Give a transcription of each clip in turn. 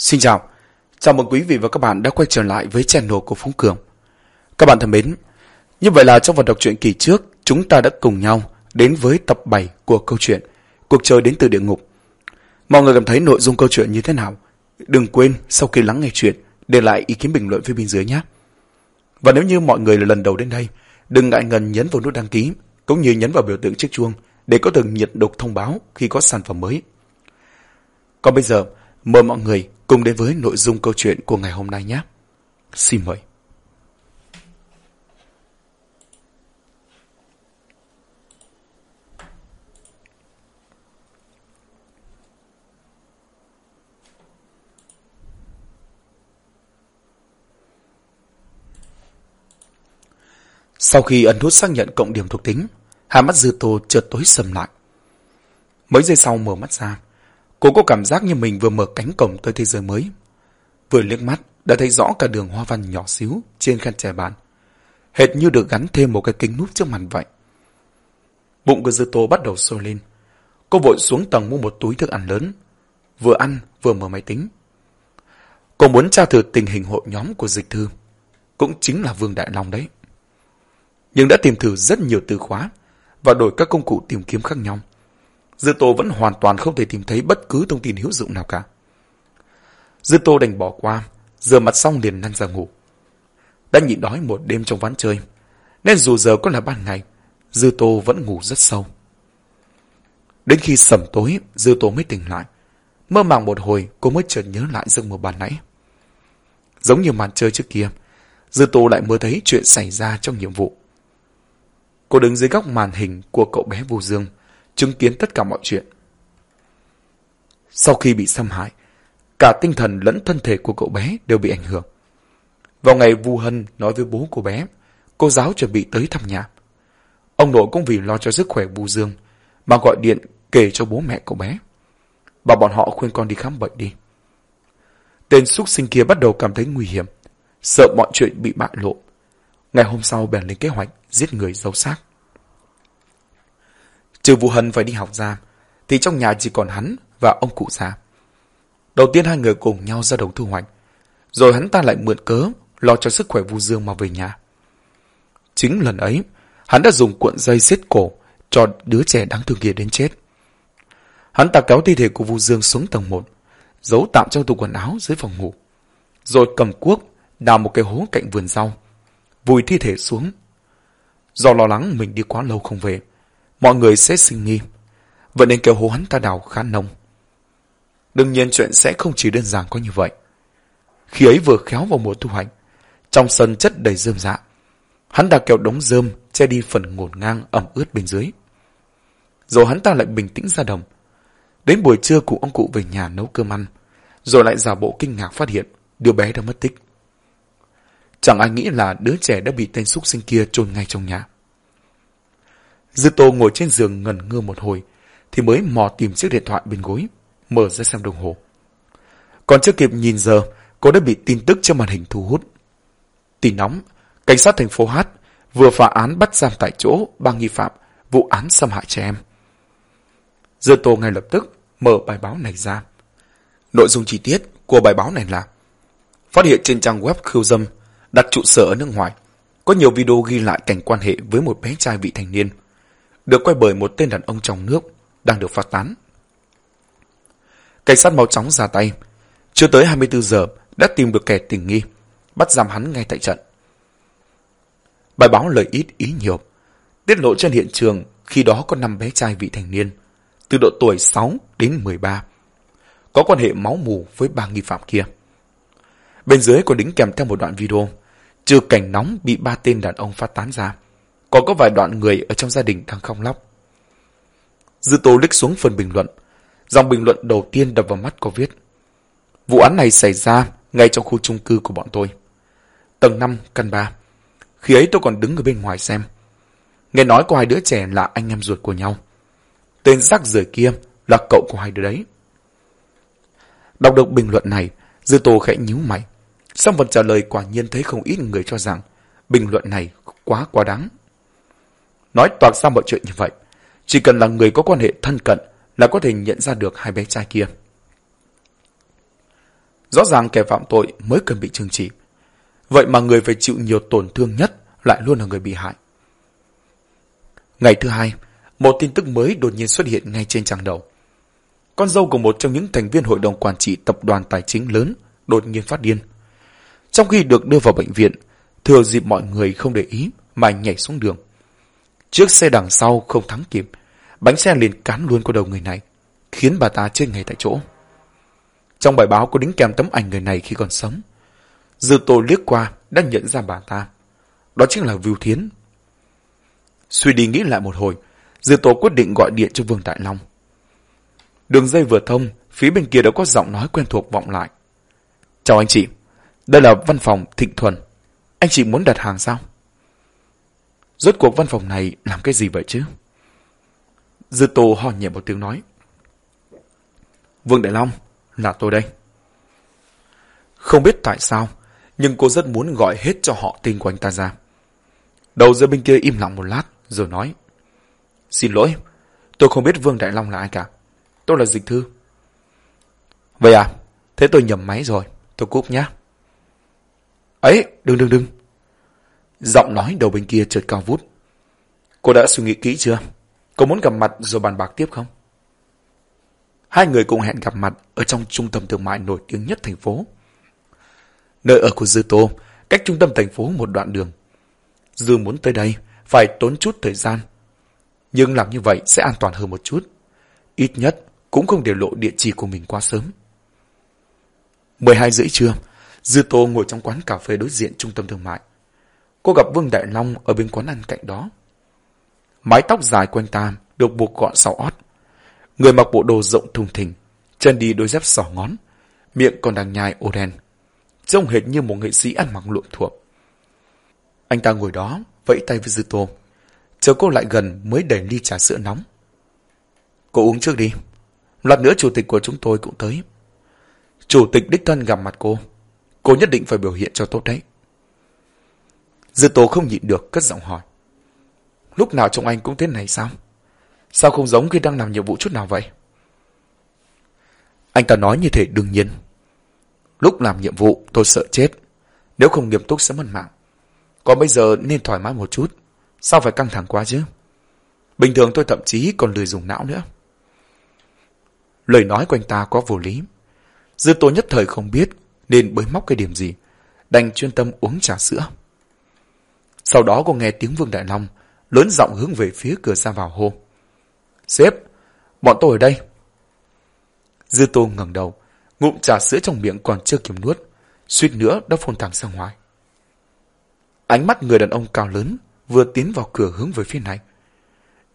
Xin chào, chào mừng quý vị và các bạn đã quay trở lại với channel của Phúng Cường. Các bạn thân mến, như vậy là trong phần đọc truyện kỳ trước, chúng ta đã cùng nhau đến với tập 7 của câu chuyện Cuộc chơi đến từ địa ngục. Mọi người cảm thấy nội dung câu chuyện như thế nào? Đừng quên sau khi lắng nghe chuyện, để lại ý kiến bình luận phía bên dưới nhé. Và nếu như mọi người là lần đầu đến đây, đừng ngại ngần nhấn vào nút đăng ký, cũng như nhấn vào biểu tượng chiếc chuông để có thể nhận được thông báo khi có sản phẩm mới. Còn bây giờ, mời mọi người cùng đến với nội dung câu chuyện của ngày hôm nay nhé. Xin mời. Sau khi ấn nút xác nhận cộng điểm thuộc tính, hai mắt dư tô chợt tối sầm lại. Mấy giây sau mở mắt ra, cô có cảm giác như mình vừa mở cánh cổng tới thế giới mới. Vừa liếc mắt, đã thấy rõ cả đường hoa văn nhỏ xíu trên khăn trải bàn. Hệt như được gắn thêm một cái kính núp trước mặt vậy. Bụng của dư tô bắt đầu sôi lên. Cô vội xuống tầng mua một túi thức ăn lớn. Vừa ăn, vừa mở máy tính. Cô muốn tra thử tình hình hội nhóm của dịch thư. Cũng chính là Vương Đại Long đấy nhưng đã tìm thử rất nhiều từ khóa và đổi các công cụ tìm kiếm khác nhau. Dư Tô vẫn hoàn toàn không thể tìm thấy bất cứ thông tin hữu dụng nào cả. Dư Tô đành bỏ qua, rửa mặt xong liền lăn ra ngủ. Đã nhịn đói một đêm trong ván chơi, nên dù giờ có là ban ngày, Dư Tô vẫn ngủ rất sâu. Đến khi sẩm tối, Dư Tô mới tỉnh lại. Mơ màng một hồi, cô mới chợt nhớ lại giấc mơ ban nãy. Giống như màn chơi trước kia, Dư Tô lại mơ thấy chuyện xảy ra trong nhiệm vụ. Cô đứng dưới góc màn hình của cậu bé Vu Dương, chứng kiến tất cả mọi chuyện. Sau khi bị xâm hại, cả tinh thần lẫn thân thể của cậu bé đều bị ảnh hưởng. Vào ngày Vu Hân nói với bố của bé, cô giáo chuẩn bị tới thăm nhà. Ông nội cũng vì lo cho sức khỏe Vu Dương mà gọi điện kể cho bố mẹ cậu bé. Bảo bọn họ khuyên con đi khám bệnh đi. Tên xuất sinh kia bắt đầu cảm thấy nguy hiểm, sợ mọi chuyện bị bại lộ. Ngày hôm sau bèn lên kế hoạch giết người giấu xác. Trừ Vũ Hân phải đi học ra, thì trong nhà chỉ còn hắn và ông cụ già. Đầu tiên hai người cùng nhau ra đầu thu hoạch, rồi hắn ta lại mượn cớ lo cho sức khỏe Vu Dương mà về nhà. Chính lần ấy, hắn đã dùng cuộn dây xiết cổ cho đứa trẻ đáng thương kia đến chết. Hắn ta kéo thi thể của Vu Dương xuống tầng 1, giấu tạm trong tủ quần áo dưới phòng ngủ, rồi cầm cuốc đào một cái hố cạnh vườn rau, vùi thi thể xuống Do lo lắng mình đi quá lâu không về, mọi người sẽ sinh nghi. Vậy nên kêu hố hắn ta đào khá nông. Đương nhiên chuyện sẽ không chỉ đơn giản có như vậy. Khi ấy vừa khéo vào mùa thu hoạch, trong sân chất đầy rơm dạ. Hắn ta kéo đống rơm che đi phần ngổn ngang ẩm ướt bên dưới. Rồi hắn ta lại bình tĩnh ra đồng. Đến buổi trưa cụ ông cụ về nhà nấu cơm ăn, rồi lại giả bộ kinh ngạc phát hiện đứa bé đã mất tích. Chẳng ai nghĩ là đứa trẻ đã bị tên súc sinh kia chôn ngay trong nhà. Dư Tô ngồi trên giường ngẩn ngơ một hồi, thì mới mò tìm chiếc điện thoại bên gối, mở ra xem đồng hồ. Còn chưa kịp nhìn giờ, cô đã bị tin tức trên màn hình thu hút. Tin nóng, cảnh sát thành phố Hát vừa phá án bắt giam tại chỗ ba nghi phạm vụ án xâm hại trẻ em. Dư Tô ngay lập tức mở bài báo này ra. Nội dung chi tiết của bài báo này là Phát hiện trên trang web khiêu dâm đặt trụ sở ở nước ngoài. Có nhiều video ghi lại cảnh quan hệ với một bé trai vị thành niên, được quay bởi một tên đàn ông trong nước, đang được phát tán. Cảnh sát mau chóng ra tay, chưa tới 24 giờ đã tìm được kẻ tình nghi, bắt giam hắn ngay tại trận. Bài báo lời ít ý nhiều, tiết lộ trên hiện trường khi đó có 5 bé trai vị thành niên, từ độ tuổi 6 đến 13, có quan hệ máu mù với ba nghi phạm kia. Bên dưới còn đính kèm theo một đoạn video Trừ cảnh nóng bị ba tên đàn ông phát tán ra, còn có vài đoạn người ở trong gia đình đang không lóc. Dư Tô lích xuống phần bình luận. Dòng bình luận đầu tiên đập vào mắt có viết. Vụ án này xảy ra ngay trong khu chung cư của bọn tôi. Tầng 5, căn 3. Khi ấy tôi còn đứng ở bên ngoài xem. Nghe nói có hai đứa trẻ là anh em ruột của nhau. Tên rác rưởi kia là cậu của hai đứa đấy. Đọc được bình luận này, Dư Tô khẽ nhíu mày. Xong phần trả lời quả nhiên thấy không ít người cho rằng bình luận này quá quá đáng. Nói toạc ra mọi chuyện như vậy, chỉ cần là người có quan hệ thân cận là có thể nhận ra được hai bé trai kia. Rõ ràng kẻ phạm tội mới cần bị trừng trị. Vậy mà người phải chịu nhiều tổn thương nhất lại luôn là người bị hại. Ngày thứ hai, một tin tức mới đột nhiên xuất hiện ngay trên trang đầu. Con dâu của một trong những thành viên hội đồng quản trị tập đoàn tài chính lớn đột nhiên phát điên. Trong khi được đưa vào bệnh viện, thừa dịp mọi người không để ý mà nhảy xuống đường. Chiếc xe đằng sau không thắng kịp, bánh xe liền cán luôn qua đầu người này, khiến bà ta chết ngay tại chỗ. Trong bài báo có đính kèm tấm ảnh người này khi còn sống. Dư tô liếc qua đã nhận ra bà ta. Đó chính là Vưu Thiến. Suy đi nghĩ lại một hồi, Dư tô quyết định gọi điện cho Vương Đại Long. Đường dây vừa thông, phía bên kia đã có giọng nói quen thuộc vọng lại. Chào anh chị, đây là văn phòng Thịnh Thuần. Anh chị muốn đặt hàng sao? Rốt cuộc văn phòng này làm cái gì vậy chứ? Dư Tô ho nhẹ một tiếng nói. Vương Đại Long, là tôi đây. Không biết tại sao, nhưng cô rất muốn gọi hết cho họ tên của anh ta ra. Đầu dây bên kia im lặng một lát, rồi nói. Xin lỗi, tôi không biết Vương Đại Long là ai cả. Tôi là dịch thư. Vậy à, thế tôi nhầm máy rồi, tôi cúp nhé. Ấy, đừng đừng đừng. Giọng nói đầu bên kia chợt cao vút. Cô đã suy nghĩ kỹ chưa? Cô muốn gặp mặt rồi bàn bạc tiếp không? Hai người cùng hẹn gặp mặt ở trong trung tâm thương mại nổi tiếng nhất thành phố. Nơi ở của Dư Tô cách trung tâm thành phố một đoạn đường. Dư muốn tới đây phải tốn chút thời gian. Nhưng làm như vậy sẽ an toàn hơn một chút. Ít nhất cũng không để lộ địa chỉ của mình quá sớm. 12 rưỡi trưa, Dư Tô ngồi trong quán cà phê đối diện trung tâm thương mại. Cô gặp Vương Đại Long ở bên quán ăn cạnh đó. Mái tóc dài quanh ta được buộc gọn sau ót. Người mặc bộ đồ rộng thùng thình, chân đi đôi dép sỏ ngón, miệng còn đang nhai ô đen. Trông hệt như một nghệ sĩ ăn mặc luộm thuộm. Anh ta ngồi đó, vẫy tay với Dư Tô. Chờ cô lại gần mới đẩy ly trà sữa nóng. Cô uống trước đi. Lát nữa chủ tịch của chúng tôi cũng tới. Chủ tịch đích thân gặp mặt cô. Cô nhất định phải biểu hiện cho tốt đấy. Dư tố không nhịn được cất giọng hỏi. Lúc nào trông anh cũng thế này sao? Sao không giống khi đang làm nhiệm vụ chút nào vậy? Anh ta nói như thế đương nhiên. Lúc làm nhiệm vụ, tôi sợ chết. Nếu không nghiêm túc sẽ mất mạng. Còn bây giờ nên thoải mái một chút. Sao phải căng thẳng quá chứ? Bình thường tôi thậm chí còn lười dùng não nữa. Lời nói của anh ta có vô lý. Dư tố nhất thời không biết nên bới móc cái điểm gì. Đành chuyên tâm uống trà sữa. Sau đó cô nghe tiếng Vương Đại Long lớn giọng hướng về phía cửa ra vào hô. Sếp, bọn tôi ở đây. Dư tô ngẩng đầu, ngụm trà sữa trong miệng còn chưa kịp nuốt, suýt nữa đã phun thẳng ra ngoài. Ánh mắt người đàn ông cao lớn vừa tiến vào cửa hướng về phía này.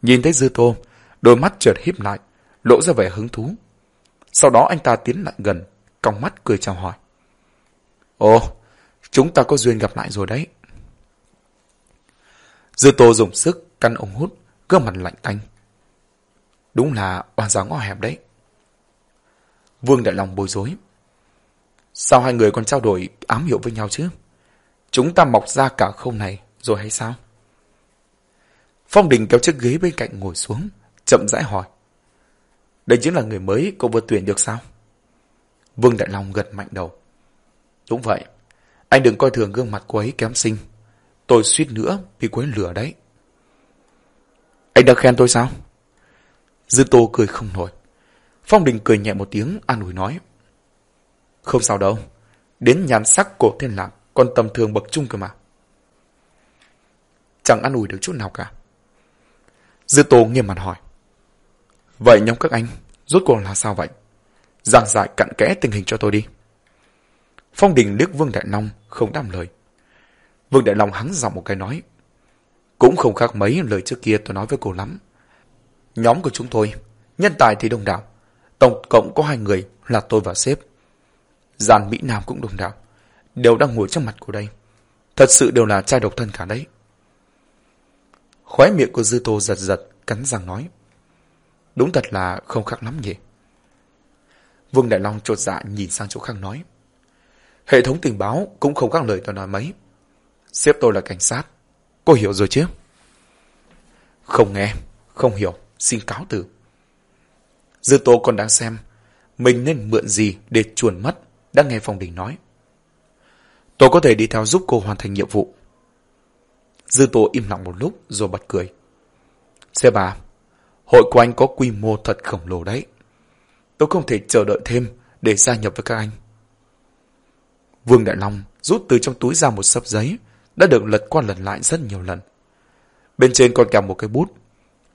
Nhìn thấy dư tô, đôi mắt chợt híp lại, lộ ra vẻ hứng thú. Sau đó anh ta tiến lại gần, cong mắt cười chào hỏi. Ồ, chúng ta có duyên gặp lại rồi đấy. Dư tô dùng sức căn ống hút, gương mặt lạnh tanh. Đúng là oan gió ngõ hẹp đấy. Vương Đại Long bối rối. Sao hai người còn trao đổi ám hiệu với nhau chứ? Chúng ta mọc ra cả khâu này rồi hay sao? Phong Đình kéo chiếc ghế bên cạnh ngồi xuống, chậm rãi hỏi. Đây chính là người mới cô vừa tuyển được sao? Vương Đại Long gật mạnh đầu. Đúng vậy, anh đừng coi thường gương mặt cô ấy kém xinh. Tôi suýt nữa bị quấy lửa đấy. Anh đã khen tôi sao? Dư Tô cười không nổi. Phong Đình cười nhẹ một tiếng, an ủi nói. Không sao đâu, đến nhàn sắc cổ thiên lạc, còn tầm thường bậc trung cơ mà. Chẳng an ủi được chút nào cả. Dư Tô nghiêm mặt hỏi. Vậy nhóm các anh, rốt cuộc là sao vậy? Giảng giải cặn kẽ tình hình cho tôi đi. Phong Đình liếc Vương Đại Long, không đam lời. Vương Đại Long hắng giọng một cái nói. Cũng không khác mấy lời trước kia tôi nói với cô lắm. Nhóm của chúng tôi, nhân tài thì đông đảo. Tổng cộng có hai người là tôi và sếp. Giàn Mỹ Nam cũng đông đảo. Đều đang ngồi trong mặt của đây. Thật sự đều là trai độc thân cả đấy. Khóe miệng của Dư Tô giật giật, cắn răng nói. Đúng thật là không khác lắm nhỉ. Vương Đại Long trột dạ nhìn sang chỗ khác nói. Hệ thống tình báo cũng không khác lời tôi nói mấy. Sếp tôi là cảnh sát. Cô hiểu rồi chứ? Không nghe, không hiểu, xin cáo từ. Dư Tô còn đang xem, mình nên mượn gì để chuồn mất, đã nghe Phong Đình nói. Tôi có thể đi theo giúp cô hoàn thành nhiệm vụ. Dư Tô im lặng một lúc rồi bật cười. Xe bà, hội của anh có quy mô thật khổng lồ đấy. Tôi không thể chờ đợi thêm để gia nhập với các anh. Vương Đại Long rút từ trong túi ra một sấp giấy đã được lật qua lần lại rất nhiều lần. Bên trên còn kèm một cái bút,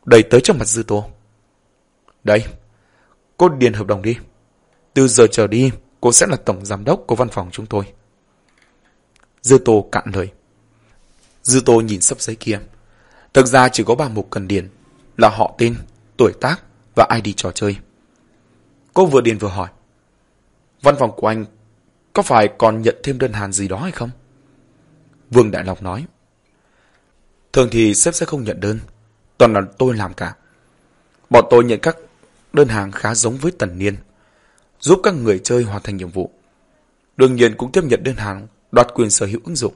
đầy tới trong mặt Dư Tô. Đấy, cô điền hợp đồng đi. Từ giờ trở đi, cô sẽ là tổng giám đốc của văn phòng chúng tôi. Dư Tô cạn lời. Dư Tô nhìn sấp giấy kia. Thực ra chỉ có ba mục cần điền, là họ tên, tuổi tác và ID trò chơi. Cô vừa điền vừa hỏi. Văn phòng của anh có phải còn nhận thêm đơn hàng gì đó hay không? Vương Đại Lộc nói. Thường thì sếp sẽ không nhận đơn, toàn là tôi làm cả. Bọn tôi nhận các đơn hàng khá giống với tần niên, giúp các người chơi hoàn thành nhiệm vụ. Đương nhiên cũng tiếp nhận đơn hàng đoạt quyền sở hữu ứng dụng,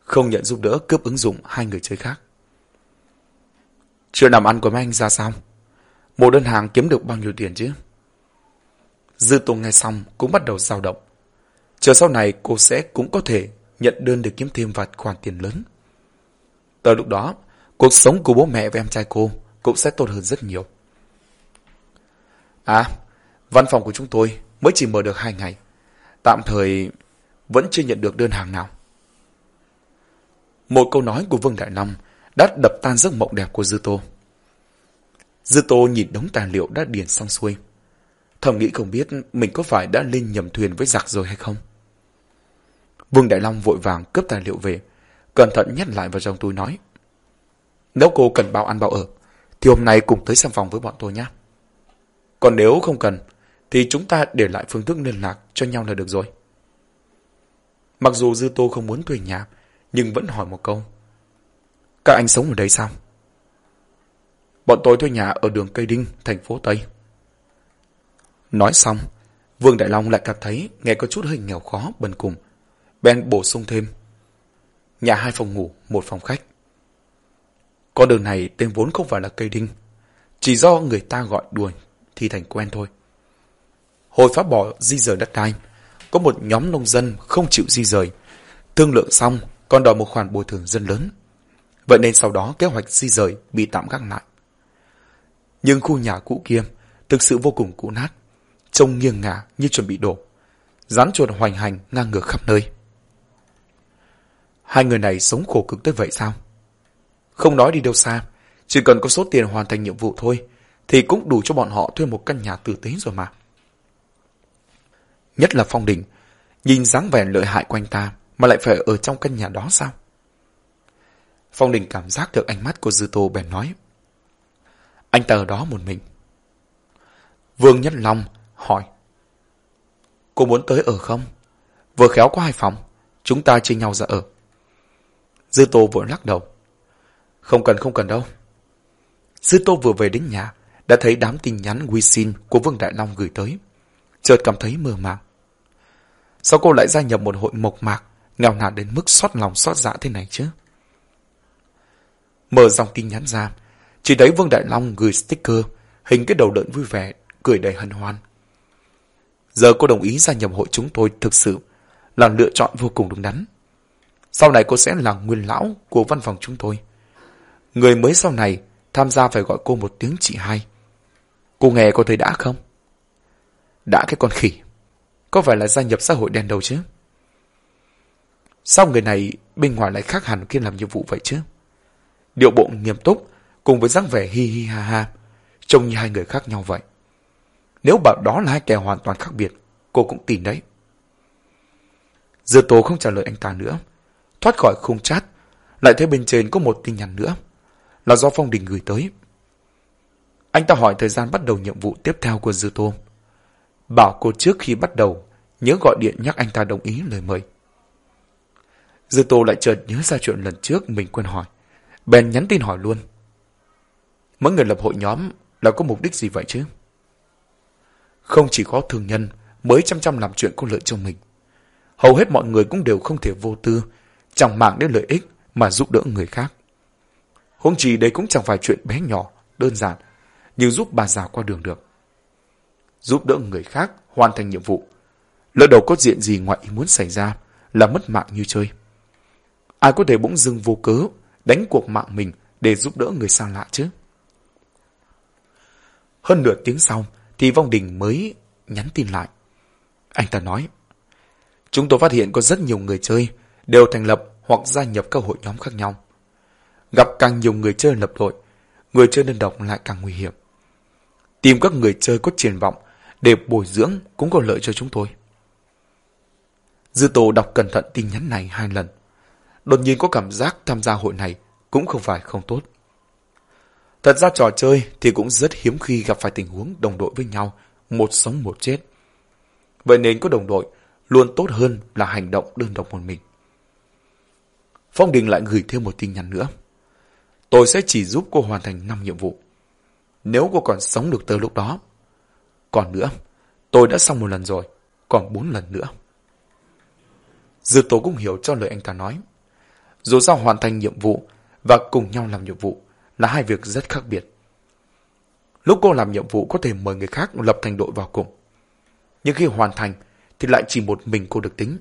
không nhận giúp đỡ cướp ứng dụng hai người chơi khác. Chưa làm ăn của mấy anh ra sao? Một đơn hàng kiếm được bao nhiêu tiền chứ? Dư Tùng nghe xong cũng bắt đầu dao động. Chờ sau này cô sẽ cũng có thể nhận đơn để kiếm thêm vài khoản tiền lớn. Tới lúc đó, cuộc sống của bố mẹ và em trai cô cũng sẽ tốt hơn rất nhiều. À, văn phòng của chúng tôi mới chỉ mở được hai ngày. Tạm thời vẫn chưa nhận được đơn hàng nào. Một câu nói của Vương Đại Long đã đập tan giấc mộng đẹp của Dư Tô. Dư Tô nhìn đống tài liệu đã điền xong xuôi. Thầm nghĩ không biết mình có phải đã lên nhầm thuyền với giặc rồi hay không. Vương Đại Long vội vàng cướp tài liệu về, cẩn thận nhét lại vào trong túi nói. Nếu cô cần bao ăn bao ở, thì hôm nay cùng tới xem phòng với bọn tôi nhé. Còn nếu không cần, thì chúng ta để lại phương thức liên lạc cho nhau là được rồi. Mặc dù Dư Tô không muốn thuê nhà, nhưng vẫn hỏi một câu. Các anh sống ở đây sao? Bọn tôi thuê nhà ở đường Cây Đinh, thành phố Tây. Nói xong, Vương Đại Long lại cảm thấy nghe có chút hơi nghèo khó bần cùng. Ben bổ sung thêm. Nhà hai phòng ngủ, một phòng khách. Con đường này tên vốn không phải là cây đinh. Chỉ do người ta gọi đùa thì thành quen thôi. Hồi phá bỏ di rời đất đai, có một nhóm nông dân không chịu di rời. Thương lượng xong, còn đòi một khoản bồi thường dân lớn. Vậy nên sau đó kế hoạch di rời bị tạm gác lại. Nhưng khu nhà cũ kia thực sự vô cùng cũ nát, trông nghiêng ngả như chuẩn bị đổ. Rắn chuột hoành hành ngang ngược khắp nơi. Hai người này sống khổ cực tới vậy sao? Không nói đi đâu xa, chỉ cần có số tiền hoàn thành nhiệm vụ thôi, thì cũng đủ cho bọn họ thuê một căn nhà tử tế rồi mà. Nhất là Phong Đình, nhìn dáng vẻ lợi hại quanh ta mà lại phải ở trong căn nhà đó sao? Phong Đình cảm giác được ánh mắt của Dư Tô bèn nói. Anh ta ở đó một mình. Vương Nhất Long hỏi. Cô muốn tới ở không? Vừa khéo có hai phòng, chúng ta chia nhau ra ở. Dư Tô vội lắc đầu. Không cần không cần đâu. Dư Tô vừa về đến nhà, đã thấy đám tin nhắn quy xin của Vương Đại Long gửi tới. Chợt cảm thấy mơ màng. Sao cô lại gia nhập một hội mộc mạc, nghèo nàn đến mức xót lòng xót dạ thế này chứ? Mở dòng tin nhắn ra, chỉ thấy Vương Đại Long gửi sticker, hình cái đầu lợn vui vẻ, cười đầy hân hoan. Giờ cô đồng ý gia nhập hội chúng tôi thực sự là lựa chọn vô cùng đúng đắn. Sau này cô sẽ là nguyên lão của văn phòng chúng tôi. Người mới sau này tham gia phải gọi cô một tiếng chị hai. Cô nghe có thấy đã không? Đã cái con khỉ. Có phải là gia nhập xã hội đen đầu chứ? Sao người này bên ngoài lại khác hẳn khi làm nhiệm vụ vậy chứ? Điệu bộ nghiêm túc cùng với dáng vẻ hi hi ha ha, trông như hai người khác nhau vậy. Nếu bảo đó là hai kẻ hoàn toàn khác biệt, cô cũng tin đấy. Dư tố không trả lời anh ta nữa, thoát khỏi khung chat, lại thấy bên trên có một tin nhắn nữa, là do Phong Đình gửi tới. Anh ta hỏi thời gian bắt đầu nhiệm vụ tiếp theo của Dư Tô. Bảo cô trước khi bắt đầu, nhớ gọi điện nhắc anh ta đồng ý lời mời. Dư Tô lại chợt nhớ ra chuyện lần trước mình quên hỏi. Bèn nhắn tin hỏi luôn. Mỗi người lập hội nhóm là có mục đích gì vậy chứ? Không chỉ có thương nhân mới chăm chăm làm chuyện có lợi cho mình. Hầu hết mọi người cũng đều không thể vô tư, chẳng mạng đến lợi ích mà giúp đỡ người khác. Huống chi đây cũng chẳng phải chuyện bé nhỏ, đơn giản, nhưng giúp bà già qua đường được. Giúp đỡ người khác hoàn thành nhiệm vụ Lỡ đầu có diện gì ngoại ý muốn xảy ra là mất mạng như chơi. Ai có thể bỗng dưng vô cớ đánh cuộc mạng mình để giúp đỡ người xa lạ chứ? Hơn nửa tiếng sau thì Vong Đình mới nhắn tin lại. Anh ta nói, Chúng tôi phát hiện có rất nhiều người chơi đều thành lập hoặc gia nhập các hội nhóm khác nhau. Gặp càng nhiều người chơi lập đội, người chơi đơn độc lại càng nguy hiểm. Tìm các người chơi có triển vọng để bồi dưỡng cũng có lợi cho chúng tôi. Dư Tô đọc cẩn thận tin nhắn này hai lần. Đột nhiên có cảm giác tham gia hội này cũng không phải không tốt. Thật ra trò chơi thì cũng rất hiếm khi gặp phải tình huống đồng đội với nhau, một sống một chết. Vậy nên có đồng đội luôn tốt hơn là hành động đơn độc một mình. Phong Đình lại gửi thêm một tin nhắn nữa. Tôi sẽ chỉ giúp cô hoàn thành 5 nhiệm vụ. Nếu cô còn sống được tới lúc đó. Còn nữa, tôi đã xong một lần rồi, còn 4 lần nữa. Dư Tố cũng hiểu cho lời anh ta nói. Dù sao hoàn thành nhiệm vụ và cùng nhau làm nhiệm vụ là hai việc rất khác biệt. Lúc cô làm nhiệm vụ có thể mời người khác lập thành đội vào cùng. Nhưng khi hoàn thành thì lại chỉ một mình cô được tính.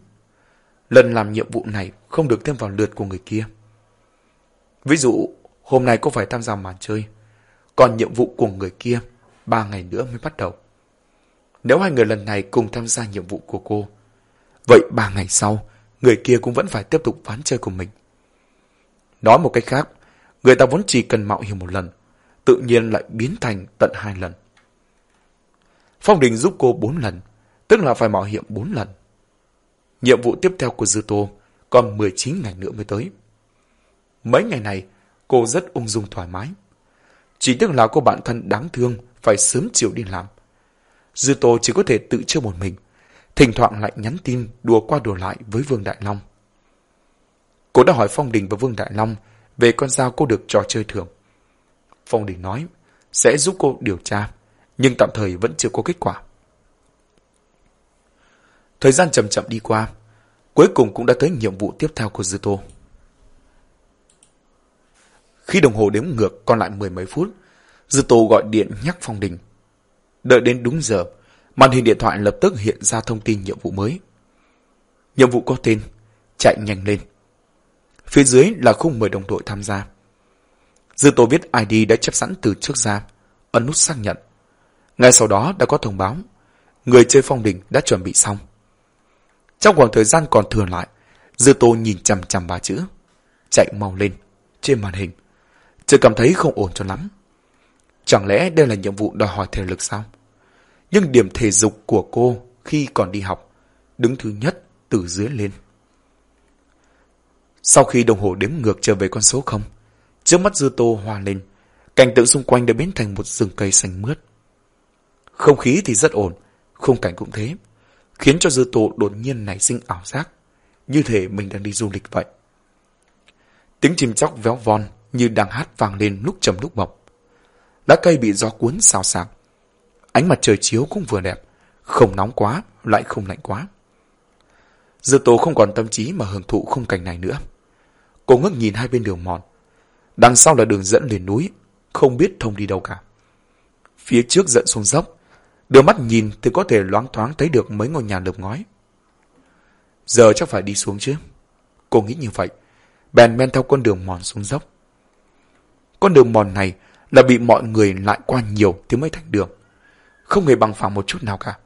Lần làm nhiệm vụ này không được thêm vào lượt của người kia. Ví dụ, hôm nay cô phải tham gia màn chơi, còn nhiệm vụ của người kia ba ngày nữa mới bắt đầu. Nếu hai người lần này cùng tham gia nhiệm vụ của cô, vậy ba ngày sau, người kia cũng vẫn phải tiếp tục ván chơi của mình. Nói một cách khác, người ta vốn chỉ cần mạo hiểm một lần, tự nhiên lại biến thành tận hai lần. Phong Đình giúp cô bốn lần, tức là phải mạo hiểm bốn lần. Nhiệm vụ tiếp theo của Dư Tô còn 19 ngày nữa mới tới. Mấy ngày này, cô rất ung dung thoải mái. Chỉ tiếc là cô bạn thân đáng thương phải sớm chiều đi làm. Dư Tô chỉ có thể tự chơi một mình, thỉnh thoảng lại nhắn tin đùa qua đùa lại với Vương Đại Long. Cô đã hỏi Phong Đình và Vương Đại Long về con dao cô được trò chơi thưởng. Phong Đình nói sẽ giúp cô điều tra, nhưng tạm thời vẫn chưa có kết quả. Thời gian chậm chậm đi qua, cuối cùng cũng đã tới nhiệm vụ tiếp theo của Dư Tô. Khi đồng hồ đếm ngược còn lại mười mấy phút, Dư Tô gọi điện nhắc Phong Đình. Đợi đến đúng giờ, màn hình điện thoại lập tức hiện ra thông tin nhiệm vụ mới. Nhiệm vụ có tên, chạy nhanh lên. Phía dưới là khung mời đồng đội tham gia. Dư Tô viết ID đã chấp sẵn từ trước ra, ấn nút xác nhận. Ngay sau đó đã có thông báo, người chơi Phong Đình đã chuẩn bị xong. Trong khoảng thời gian còn thừa lại, Dư Tô nhìn chằm chằm ba chữ. Chạy mau lên, trên màn hình. Chưa cảm thấy không ổn cho lắm. Chẳng lẽ đây là nhiệm vụ đòi hỏi thể lực sao? Nhưng điểm thể dục của cô khi còn đi học, đứng thứ nhất từ dưới lên. Sau khi đồng hồ đếm ngược trở về con số không, trước mắt Dư Tô hoa lên, cảnh tượng xung quanh đã biến thành một rừng cây xanh mướt. Không khí thì rất ổn, khung cảnh cũng thế khiến cho dư tô đột nhiên nảy sinh ảo giác, như thể mình đang đi du lịch vậy. Tiếng chim chóc véo von như đang hát vang lên lúc trầm lúc bọc. Lá cây bị gió cuốn xào xạc. Ánh mặt trời chiếu cũng vừa đẹp, không nóng quá, lại không lạnh quá. Dư tố không còn tâm trí mà hưởng thụ khung cảnh này nữa. Cô ngước nhìn hai bên đường mòn. Đằng sau là đường dẫn lên núi, không biết thông đi đâu cả. Phía trước dẫn xuống dốc, Đưa mắt nhìn thì có thể loáng thoáng thấy được mấy ngôi nhà lợp ngói. Giờ chắc phải đi xuống chứ. Cô nghĩ như vậy. Bèn men theo con đường mòn xuống dốc. Con đường mòn này là bị mọi người lại qua nhiều thì mới thành đường. Không hề bằng phẳng một chút nào cả.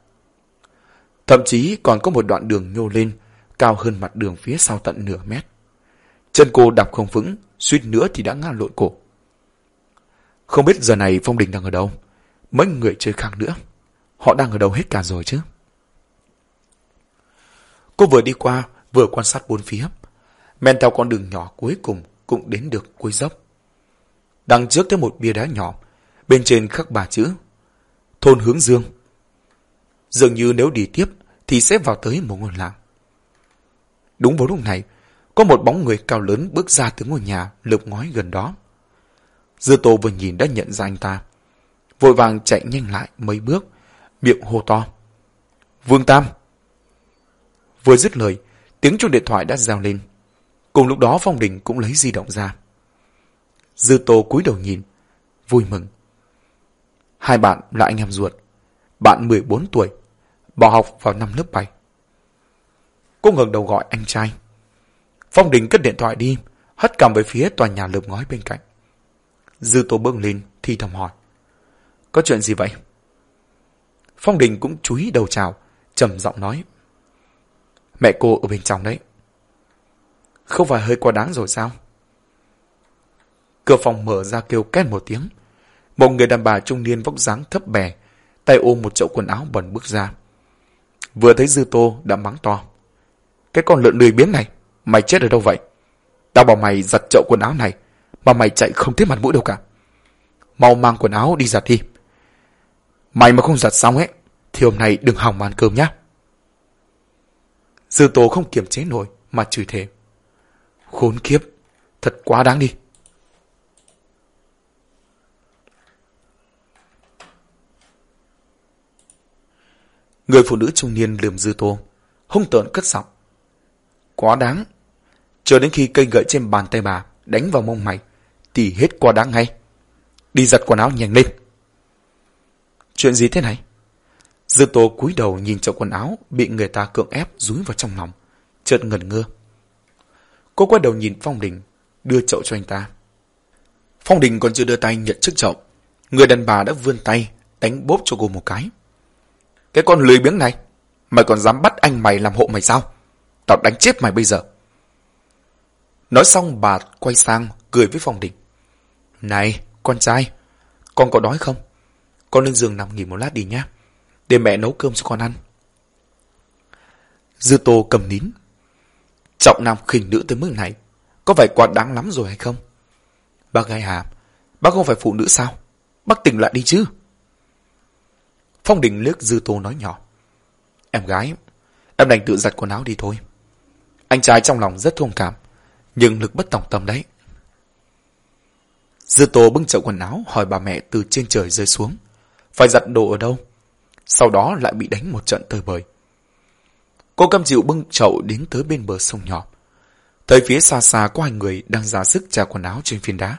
Thậm chí còn có một đoạn đường nhô lên, cao hơn mặt đường phía sau tận nửa mét. Chân cô đạp không vững, suýt nữa thì đã ngã lội cổ. Không biết giờ này Phong Đình đang ở đâu, mấy người chơi khác nữa. Họ đang ở đâu hết cả rồi chứ? Cô vừa đi qua, vừa quan sát bốn phía. Men theo con đường nhỏ cuối cùng cũng đến được cuối dốc. Đằng trước tới một bia đá nhỏ, bên trên khắc ba chữ. Thôn hướng dương. Dường như nếu đi tiếp thì sẽ vào tới một ngôi làng. Đúng vào lúc này, có một bóng người cao lớn bước ra từ ngôi nhà lợp ngói gần đó. Dư Tô vừa nhìn đã nhận ra anh ta. Vội vàng chạy nhanh lại mấy bước, miệng hô to. Vương Tam! Vừa dứt lời, tiếng chuông điện thoại đã reo lên. Cùng lúc đó Phong Đình cũng lấy di động ra. Dư Tô cúi đầu nhìn, vui mừng. Hai bạn là anh em ruột. Bạn 14 tuổi, bỏ học vào năm lớp 7, Cô ngẩng đầu gọi anh trai. Phong Đình cất điện thoại đi, hất cầm về phía tòa nhà lợp ngói bên cạnh. Dư Tô bước lên, thi thầm hỏi. Có chuyện gì vậy? Phong Đình cũng chú ý đầu chào, trầm giọng nói. Mẹ cô ở bên trong đấy. Không phải hơi quá đáng rồi sao? Cửa phòng mở ra kêu két một tiếng. Một người đàn bà trung niên vóc dáng thấp bè, tay ôm một chậu quần áo bẩn bước ra. Vừa thấy Dư Tô đã mắng to. Cái con lợn lười biến này, mày chết ở đâu vậy? Tao bảo mày giặt chậu quần áo này, mà mày chạy không thấy mặt mũi đâu cả. Mau mang quần áo đi giặt đi. Mày mà không giặt xong ấy, thì hôm nay đừng hỏng ăn cơm nhá. Dư tố không kiềm chế nổi mà chửi thề. Khốn kiếp, thật quá đáng đi. Người phụ nữ trung niên lườm Dư Tô, hung tợn cất giọng. Quá đáng. Chờ đến khi cây gậy trên bàn tay bà đánh vào mông mày, thì hết quá đáng ngay. Đi giặt quần áo nhanh lên. Chuyện gì thế này? Dư Tô cúi đầu nhìn chậu quần áo bị người ta cưỡng ép rúi vào trong lòng, chợt ngẩn ngơ. Cô quay đầu nhìn Phong Đình, đưa chậu cho anh ta. Phong Đình còn chưa đưa tay nhận chiếc chậu. Người đàn bà đã vươn tay, đánh bốp cho cô một cái. Cái con lười biếng này, mày còn dám bắt anh mày làm hộ mày sao? Tao đánh chết mày bây giờ. Nói xong bà quay sang, cười với Phong Đình. Này, con trai, con có đói không? Con lên giường nằm nghỉ một lát đi nhé. Để mẹ nấu cơm cho con ăn. Dư Tô cầm nín. Trọng nam khinh nữ tới mức này, có phải quá đáng lắm rồi hay không? Bác gái hà, bác không phải phụ nữ sao? Bác tỉnh lại đi chứ. Phong Đình liếc Dư Tô nói nhỏ. Em gái, em đành tự giặt quần áo đi thôi. Anh trai trong lòng rất thông cảm, nhưng lực bất tòng tâm đấy. Dư Tô bưng chậu quần áo hỏi bà mẹ từ trên trời rơi xuống. Phải giặt đồ ở đâu? Sau đó lại bị đánh một trận tơi bời. Cô cam chịu bưng chậu đến tới bên bờ sông nhỏ. Thấy phía xa xa có hai người đang ra sức trà quần áo trên phiến đá.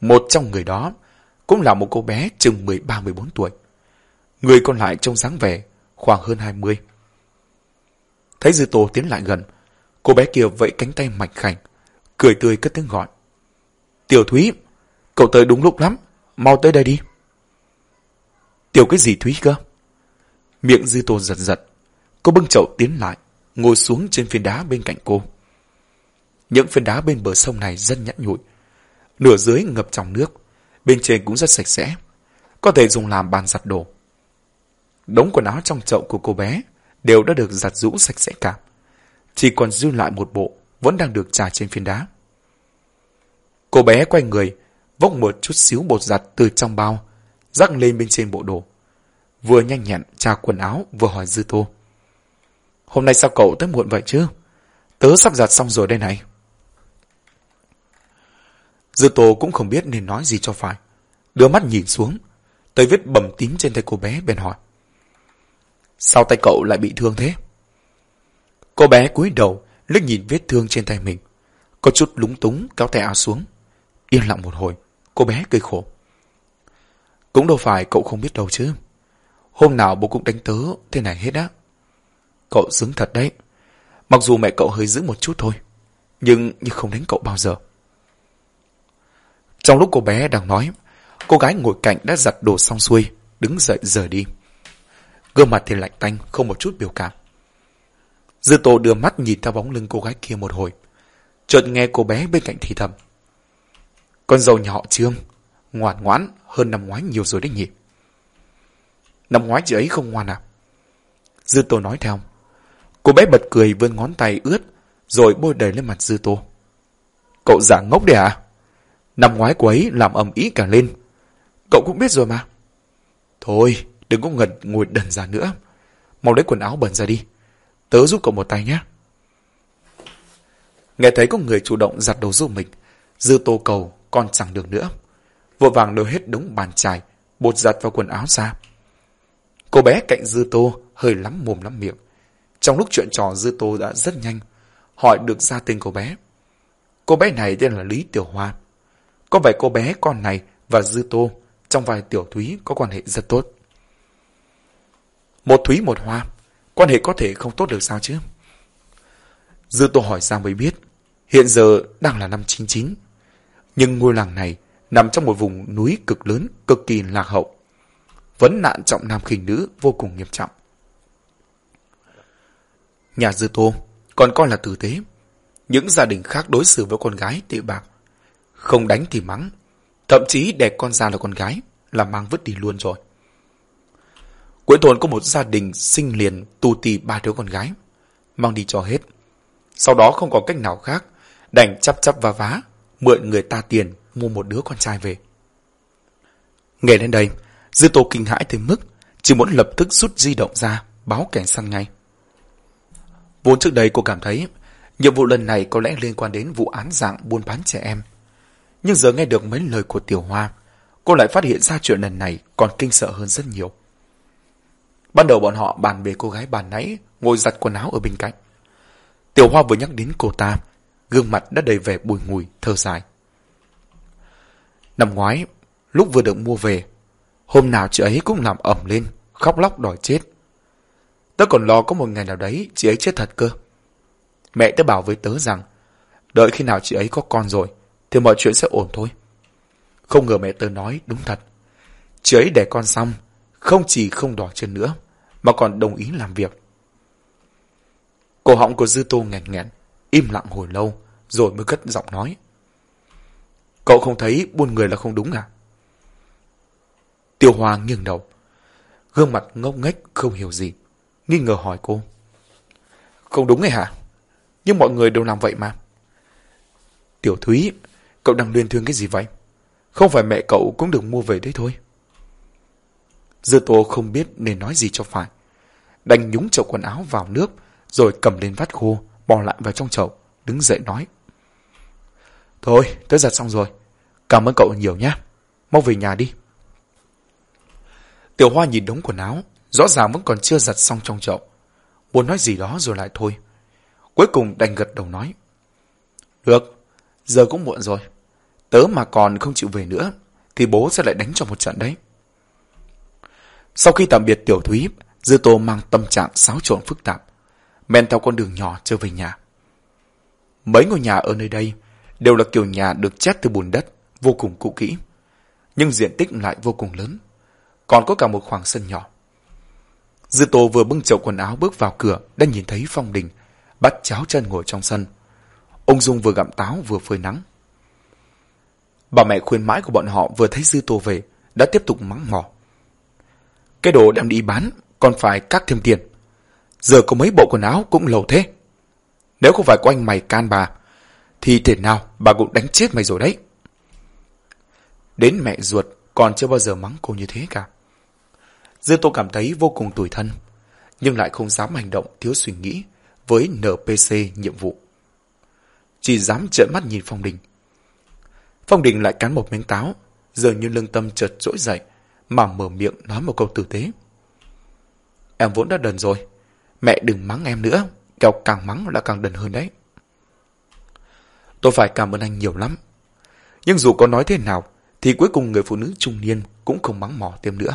Một trong người đó cũng là một cô bé chừng 13-14 tuổi. Người còn lại trông dáng vẻ khoảng hơn 20. Thấy Dư Tô tiến lại gần, cô bé kia vẫy cánh tay mạch khảnh, cười tươi cất tiếng gọi. Tiểu Thúy, cậu tới đúng lúc lắm, mau tới đây đi. Tiểu cái gì Thúy cơ? Miệng Dư Tô giật giật, cô bưng chậu tiến lại, ngồi xuống trên phiến đá bên cạnh cô. Những phiến đá bên bờ sông này rất nhẵn nhụi, nửa dưới ngập trong nước, bên trên cũng rất sạch sẽ, có thể dùng làm bàn giặt đồ. Đống quần áo trong chậu của cô bé đều đã được giặt rũ sạch sẽ cả. Chỉ còn dư lại một bộ vẫn đang được trà trên phiến đá. Cô bé quay người, vốc một chút xíu bột giặt từ trong bao, rắc lên bên trên bộ đồ. Vừa nhanh nhẹn tra quần áo, vừa hỏi Dư Tô. Hôm nay sao cậu tới muộn vậy chứ? Tớ sắp giặt xong rồi đây này. Dư Tô cũng không biết nên nói gì cho phải. Đưa mắt nhìn xuống, tới vết bầm tím trên tay cô bé bèn hỏi. Sao tay cậu lại bị thương thế? Cô bé cúi đầu, liếc nhìn vết thương trên tay mình. Có chút lúng túng kéo tay áo xuống. Yên lặng một hồi, cô bé cười khổ. Cũng đâu phải cậu không biết đâu chứ. Hôm nào bố cũng đánh tớ thế này hết á. Cậu xứng thật đấy. Mặc dù mẹ cậu hơi giữ một chút thôi. Nhưng như không đánh cậu bao giờ. Trong lúc cô bé đang nói, cô gái ngồi cạnh đã giặt đồ xong xuôi, đứng dậy rời đi. Gương mặt thì lạnh tanh, không một chút biểu cảm. Dư Tô đưa mắt nhìn theo bóng lưng cô gái kia một hồi. Chợt nghe cô bé bên cạnh thì thầm. Con dâu nhà họ Trương, ngoan ngoãn hơn năm ngoái nhiều rồi đấy nhỉ. Năm ngoái chị ấy không ngoan à? Dư Tô nói theo. Cô bé bật cười vươn ngón tay ướt, rồi bôi đầy lên mặt Dư Tô. Cậu giả ngốc đấy à? Năm ngoái cô ấy làm ầm ý cả lên. Cậu cũng biết rồi mà. Thôi, đừng có ngẩn ngồi đần ra nữa. Mau lấy quần áo bẩn ra đi. Tớ giúp cậu một tay nhé. Nghe thấy có người chủ động giặt đồ giúp mình, dư tô cầu còn chẳng được nữa. Vội vàng đưa hết đống bàn chải, bột giặt vào quần áo ra. Cô bé cạnh dư tô hơi lắm mồm lắm miệng. Trong lúc chuyện trò dư tô đã rất nhanh, hỏi được ra tên cô bé. Cô bé này tên là Lý Tiểu Hoa. Có vẻ cô bé con này và dư tô trong vài tiểu thúy có quan hệ rất tốt. Một thúy một hoa, quan hệ có thể không tốt được sao chứ? Dư Tô hỏi ra mới biết, hiện giờ đang là năm 99. Nhưng ngôi làng này nằm trong một vùng núi cực lớn, cực kỳ lạc hậu. Vấn nạn trọng nam khinh nữ vô cùng nghiêm trọng. Nhà Dư Tô còn coi là tử tế. Những gia đình khác đối xử với con gái tệ bạc. Không đánh thì mắng. Thậm chí đẻ con ra là con gái là mang vứt đi luôn rồi. Cuối tuần có một gia đình sinh liền tu tì ba đứa con gái. Mang đi cho hết. Sau đó không có cách nào khác. Đành chắp chắp và vá. Mượn người ta tiền mua một đứa con trai về. Nghe đến đây, Dư Tô kinh hãi tới mức chỉ muốn lập tức rút di động ra, báo cảnh săn ngay. Vốn trước đây cô cảm thấy nhiệm vụ lần này có lẽ liên quan đến vụ án dạng buôn bán trẻ em. Nhưng giờ nghe được mấy lời của Tiểu Hoa, cô lại phát hiện ra chuyện lần này còn kinh sợ hơn rất nhiều. Ban đầu bọn họ bàn về cô gái bàn nãy ngồi giặt quần áo ở bên cạnh. Tiểu Hoa vừa nhắc đến cô ta, gương mặt đã đầy vẻ bùi ngùi, thơ dài. Năm ngoái, lúc vừa được mua về, hôm nào chị ấy cũng làm ẩm lên, khóc lóc đòi chết. Tớ còn lo có một ngày nào đấy chị ấy chết thật cơ. Mẹ tớ bảo với tớ rằng, đợi khi nào chị ấy có con rồi, thì mọi chuyện sẽ ổn thôi. Không ngờ mẹ tớ nói đúng thật. Chị ấy đẻ con xong, không chỉ không đòi chân nữa, mà còn đồng ý làm việc. Cổ họng của Dư Tô nghẹn nghẹn, im lặng hồi lâu, rồi mới cất giọng nói. Cậu không thấy buôn người là không đúng à? Tiêu Hoa nghiêng đầu. Gương mặt ngốc nghếch không hiểu gì. Nghi ngờ hỏi cô. Không đúng này hả? Nhưng mọi người đều làm vậy mà. Tiểu Thúy, cậu đang luyên thương cái gì vậy? Không phải mẹ cậu cũng được mua về đấy thôi. Dư Tô không biết nên nói gì cho phải. Đành nhúng chậu quần áo vào nước, rồi cầm lên vắt khô, bỏ lại vào trong chậu, đứng dậy nói. Thôi, tớ giặt xong rồi. Cảm ơn cậu nhiều nhé. Mau về nhà đi. Tiểu Hoa nhìn đống quần áo, rõ ràng vẫn còn chưa giặt xong trong chậu. Muốn nói gì đó rồi lại thôi. Cuối cùng đành gật đầu nói. Được, giờ cũng muộn rồi. Tớ mà còn không chịu về nữa, thì bố sẽ lại đánh cho một trận đấy. Sau khi tạm biệt Tiểu Thúy, Dư Tô mang tâm trạng xáo trộn phức tạp, men theo con đường nhỏ trở về nhà. Mấy ngôi nhà ở nơi đây đều là kiểu nhà được chét từ bùn đất, vô cùng cũ kỹ. Nhưng diện tích lại vô cùng lớn. Còn có cả một khoảng sân nhỏ. Dư Tô vừa bưng chậu quần áo bước vào cửa đã nhìn thấy Phong Đình, bắt cháo chân ngồi trong sân. Ông Dung vừa gặm táo vừa phơi nắng. Bà mẹ khuyên mãi của bọn họ vừa thấy Dư Tô về, đã tiếp tục mắng mỏ. Cái đồ đem đi bán, còn phải cắt thêm tiền. Giờ có mấy bộ quần áo cũng lầu thế. Nếu không phải có anh mày can bà, thì thể nào bà cũng đánh chết mày rồi đấy. Đến mẹ ruột còn chưa bao giờ mắng cô như thế cả. Dư Tô cảm thấy vô cùng tủi thân, nhưng lại không dám hành động thiếu suy nghĩ với NPC nhiệm vụ. Chỉ dám trợn mắt nhìn Phong Đình. Phong Đình lại cắn một miếng táo, dường như lương tâm chợt trỗi dậy, mà mở miệng nói một câu tử tế. Em vốn đã đần rồi, mẹ đừng mắng em nữa, kẻo càng mắng là càng đần hơn đấy. Tôi phải cảm ơn anh nhiều lắm. Nhưng dù có nói thế nào, thì cuối cùng người phụ nữ trung niên cũng không mắng mỏ thêm nữa.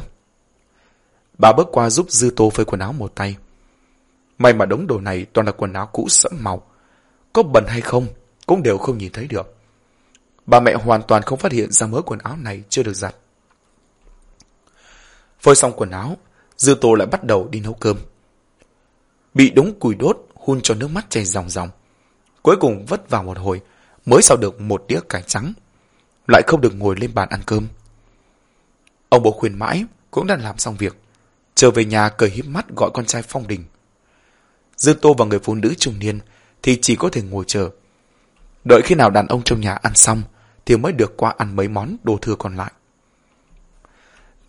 Bà bước qua giúp Dư Tô phơi quần áo một tay. May mà đống đồ này toàn là quần áo cũ sẫm màu. Có bẩn hay không, cũng đều không nhìn thấy được. Bà mẹ hoàn toàn không phát hiện ra mớ quần áo này chưa được giặt. Phơi xong quần áo, Dư Tô lại bắt đầu đi nấu cơm. Bị đống củi đốt, hun cho nước mắt chảy ròng ròng. Cuối cùng vất vào một hồi, mới sao được một đĩa cải trắng. Lại không được ngồi lên bàn ăn cơm. Ông bố khuyên mãi, cũng đã làm xong việc. Trở về nhà cười híp mắt gọi con trai Phong Đình. Dư Tô và người phụ nữ trung niên thì chỉ có thể ngồi chờ. Đợi khi nào đàn ông trong nhà ăn xong thì mới được qua ăn mấy món đồ thừa còn lại.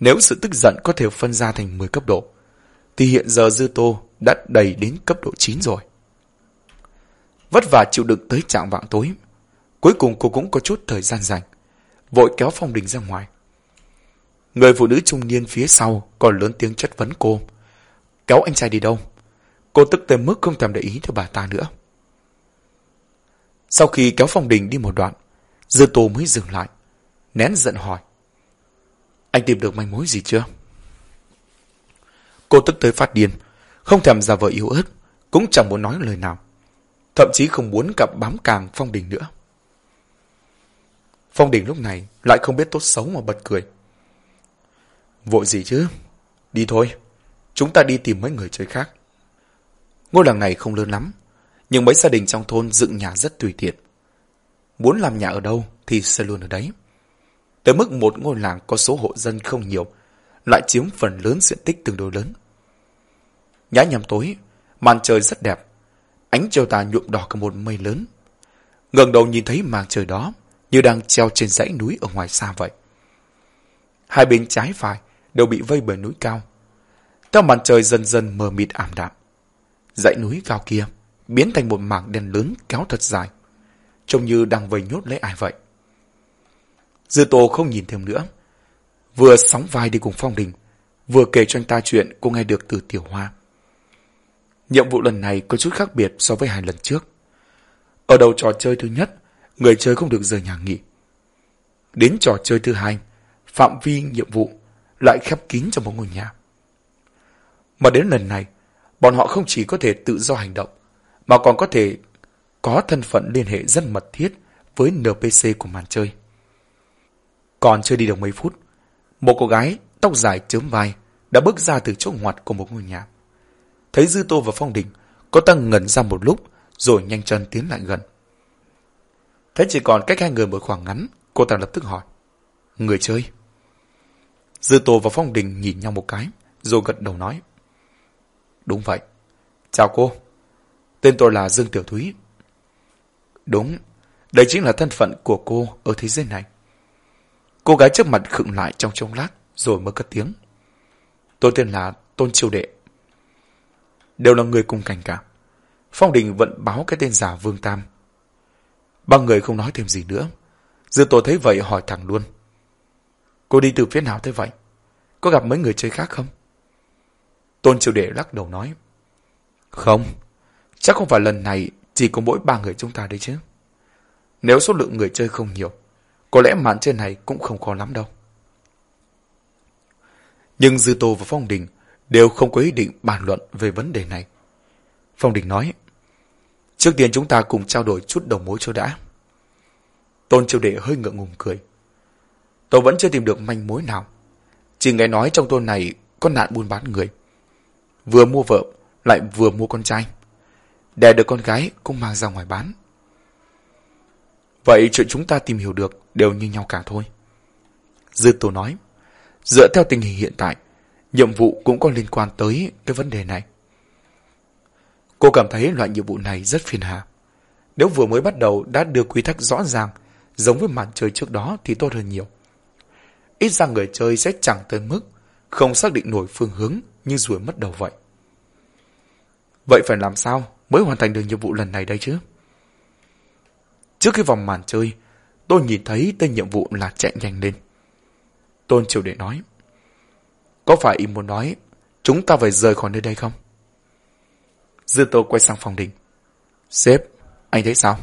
Nếu sự tức giận có thể phân ra thành 10 cấp độ, thì hiện giờ Dư Tô đã đầy đến cấp độ 9 rồi. Vất vả chịu đựng tới trạng vạng tối. Cuối cùng cô cũng có chút thời gian rảnh. Vội kéo Phong Đình ra ngoài. Người phụ nữ trung niên phía sau còn lớn tiếng chất vấn cô. Kéo anh trai đi đâu? Cô tức tới mức không thèm để ý cho bà ta nữa. Sau khi kéo Phong Đình đi một đoạn, Dư Tô mới dừng lại. Nén giận hỏi. Anh tìm được manh mối gì chưa? Cô tức tới phát điên, không thèm giả vờ yếu ớt, cũng chẳng muốn nói lời nào. thậm chí không muốn gặp bám càng Phong Đình nữa. Phong Đình lúc này lại không biết tốt xấu mà bật cười. Vội gì chứ? Đi thôi, chúng ta đi tìm mấy người chơi khác. Ngôi làng này không lớn lắm, nhưng mấy gia đình trong thôn dựng nhà rất tùy tiện. Muốn làm nhà ở đâu thì sẽ luôn ở đấy. Tới mức một ngôi làng có số hộ dân không nhiều, lại chiếm phần lớn diện tích tương đối lớn. Nhã nhằm tối, màn trời rất đẹp. Ánh chiều tà nhuộm đỏ cả một mây lớn. ngẩng đầu nhìn thấy màn trời đó như đang treo trên dãy núi ở ngoài xa vậy. Hai bên trái phải đều bị vây bởi núi cao. Theo màn trời dần dần mờ mịt ảm đạm. Dãy núi cao kia biến thành một mảng đen lớn kéo thật dài, trông như đang vây nhốt lấy ai vậy. Dư Tô không nhìn thêm nữa. Vừa sóng vai đi cùng Phong Đình, vừa kể cho anh ta chuyện cô nghe được từ Tiểu Hoa. Nhiệm vụ lần này có chút khác biệt so với hai lần trước. Ở đầu trò chơi thứ nhất, người chơi không được rời nhà nghỉ. Đến trò chơi thứ hai, phạm vi nhiệm vụ lại khép kín trong một ngôi nhà. Mà đến lần này, bọn họ không chỉ có thể tự do hành động, mà còn có thể có thân phận liên hệ rất mật thiết với NPC của màn chơi. Còn chưa đi được mấy phút, một cô gái tóc dài chớm vai đã bước ra từ chỗ ngoặt của một ngôi nhà. Thấy Dư Tô và Phong Đình, cô ta ngẩn ra một lúc rồi nhanh chân tiến lại gần. Thấy chỉ còn cách hai người một khoảng ngắn, cô ta lập tức hỏi. Người chơi? Dư Tô và Phong Đình nhìn nhau một cái, rồi gật đầu nói. Đúng vậy. Chào cô. Tên tôi là Dương Tiểu Thúy. Đúng, đây chính là thân phận của cô ở thế giới này. Cô gái trước mặt khựng lại trong trông lát, rồi mới cất tiếng. Tôi tên là Tôn Triều Đệ. Đều là người cùng cảnh cả. Phong Đình vẫn báo cái tên giả Vương Tam. Ba người không nói thêm gì nữa. Dư tổ thấy vậy hỏi thẳng luôn. Cô đi từ phía nào thế vậy? Có gặp mấy người chơi khác không? Tôn Triều Đệ lắc đầu nói. Không, chắc không phải lần này chỉ có mỗi ba người chúng ta đấy chứ. Nếu số lượng người chơi không nhiều, có lẽ màn trên này cũng không khó lắm đâu. Nhưng Dư Tô và Phong Đình đều không có ý định bàn luận về vấn đề này. Phong Đình nói, trước tiên chúng ta cùng trao đổi chút đầu mối cho đã. Tôn Triều Đệ hơi ngượng ngùng cười. Tôi vẫn chưa tìm được manh mối nào. Chỉ nghe nói trong tôn này có nạn buôn bán người. Vừa mua vợ, lại vừa mua con trai. Đẻ được con gái cũng mang ra ngoài bán. Vậy chuyện chúng ta tìm hiểu được đều như nhau cả thôi. Dư Tô nói, dựa theo tình hình hiện tại, nhiệm vụ cũng có liên quan tới cái vấn đề này. Cô cảm thấy loại nhiệm vụ này rất phiền hà. Nếu vừa mới bắt đầu đã đưa quy tắc rõ ràng, giống với màn chơi trước đó thì tốt hơn nhiều. Ít ra người chơi sẽ chẳng tới mức không xác định nổi phương hướng như ruồi mất đầu vậy. Vậy phải làm sao mới hoàn thành được nhiệm vụ lần này đây chứ? Trước khi vòng màn chơi, tôi nhìn thấy tên nhiệm vụ là chạy nhanh lên. Tôn Triều Đệ nói, có phải ý muốn nói chúng ta phải rời khỏi nơi đây không? Dư Tô quay sang Phong Đình. Sếp, anh thấy sao?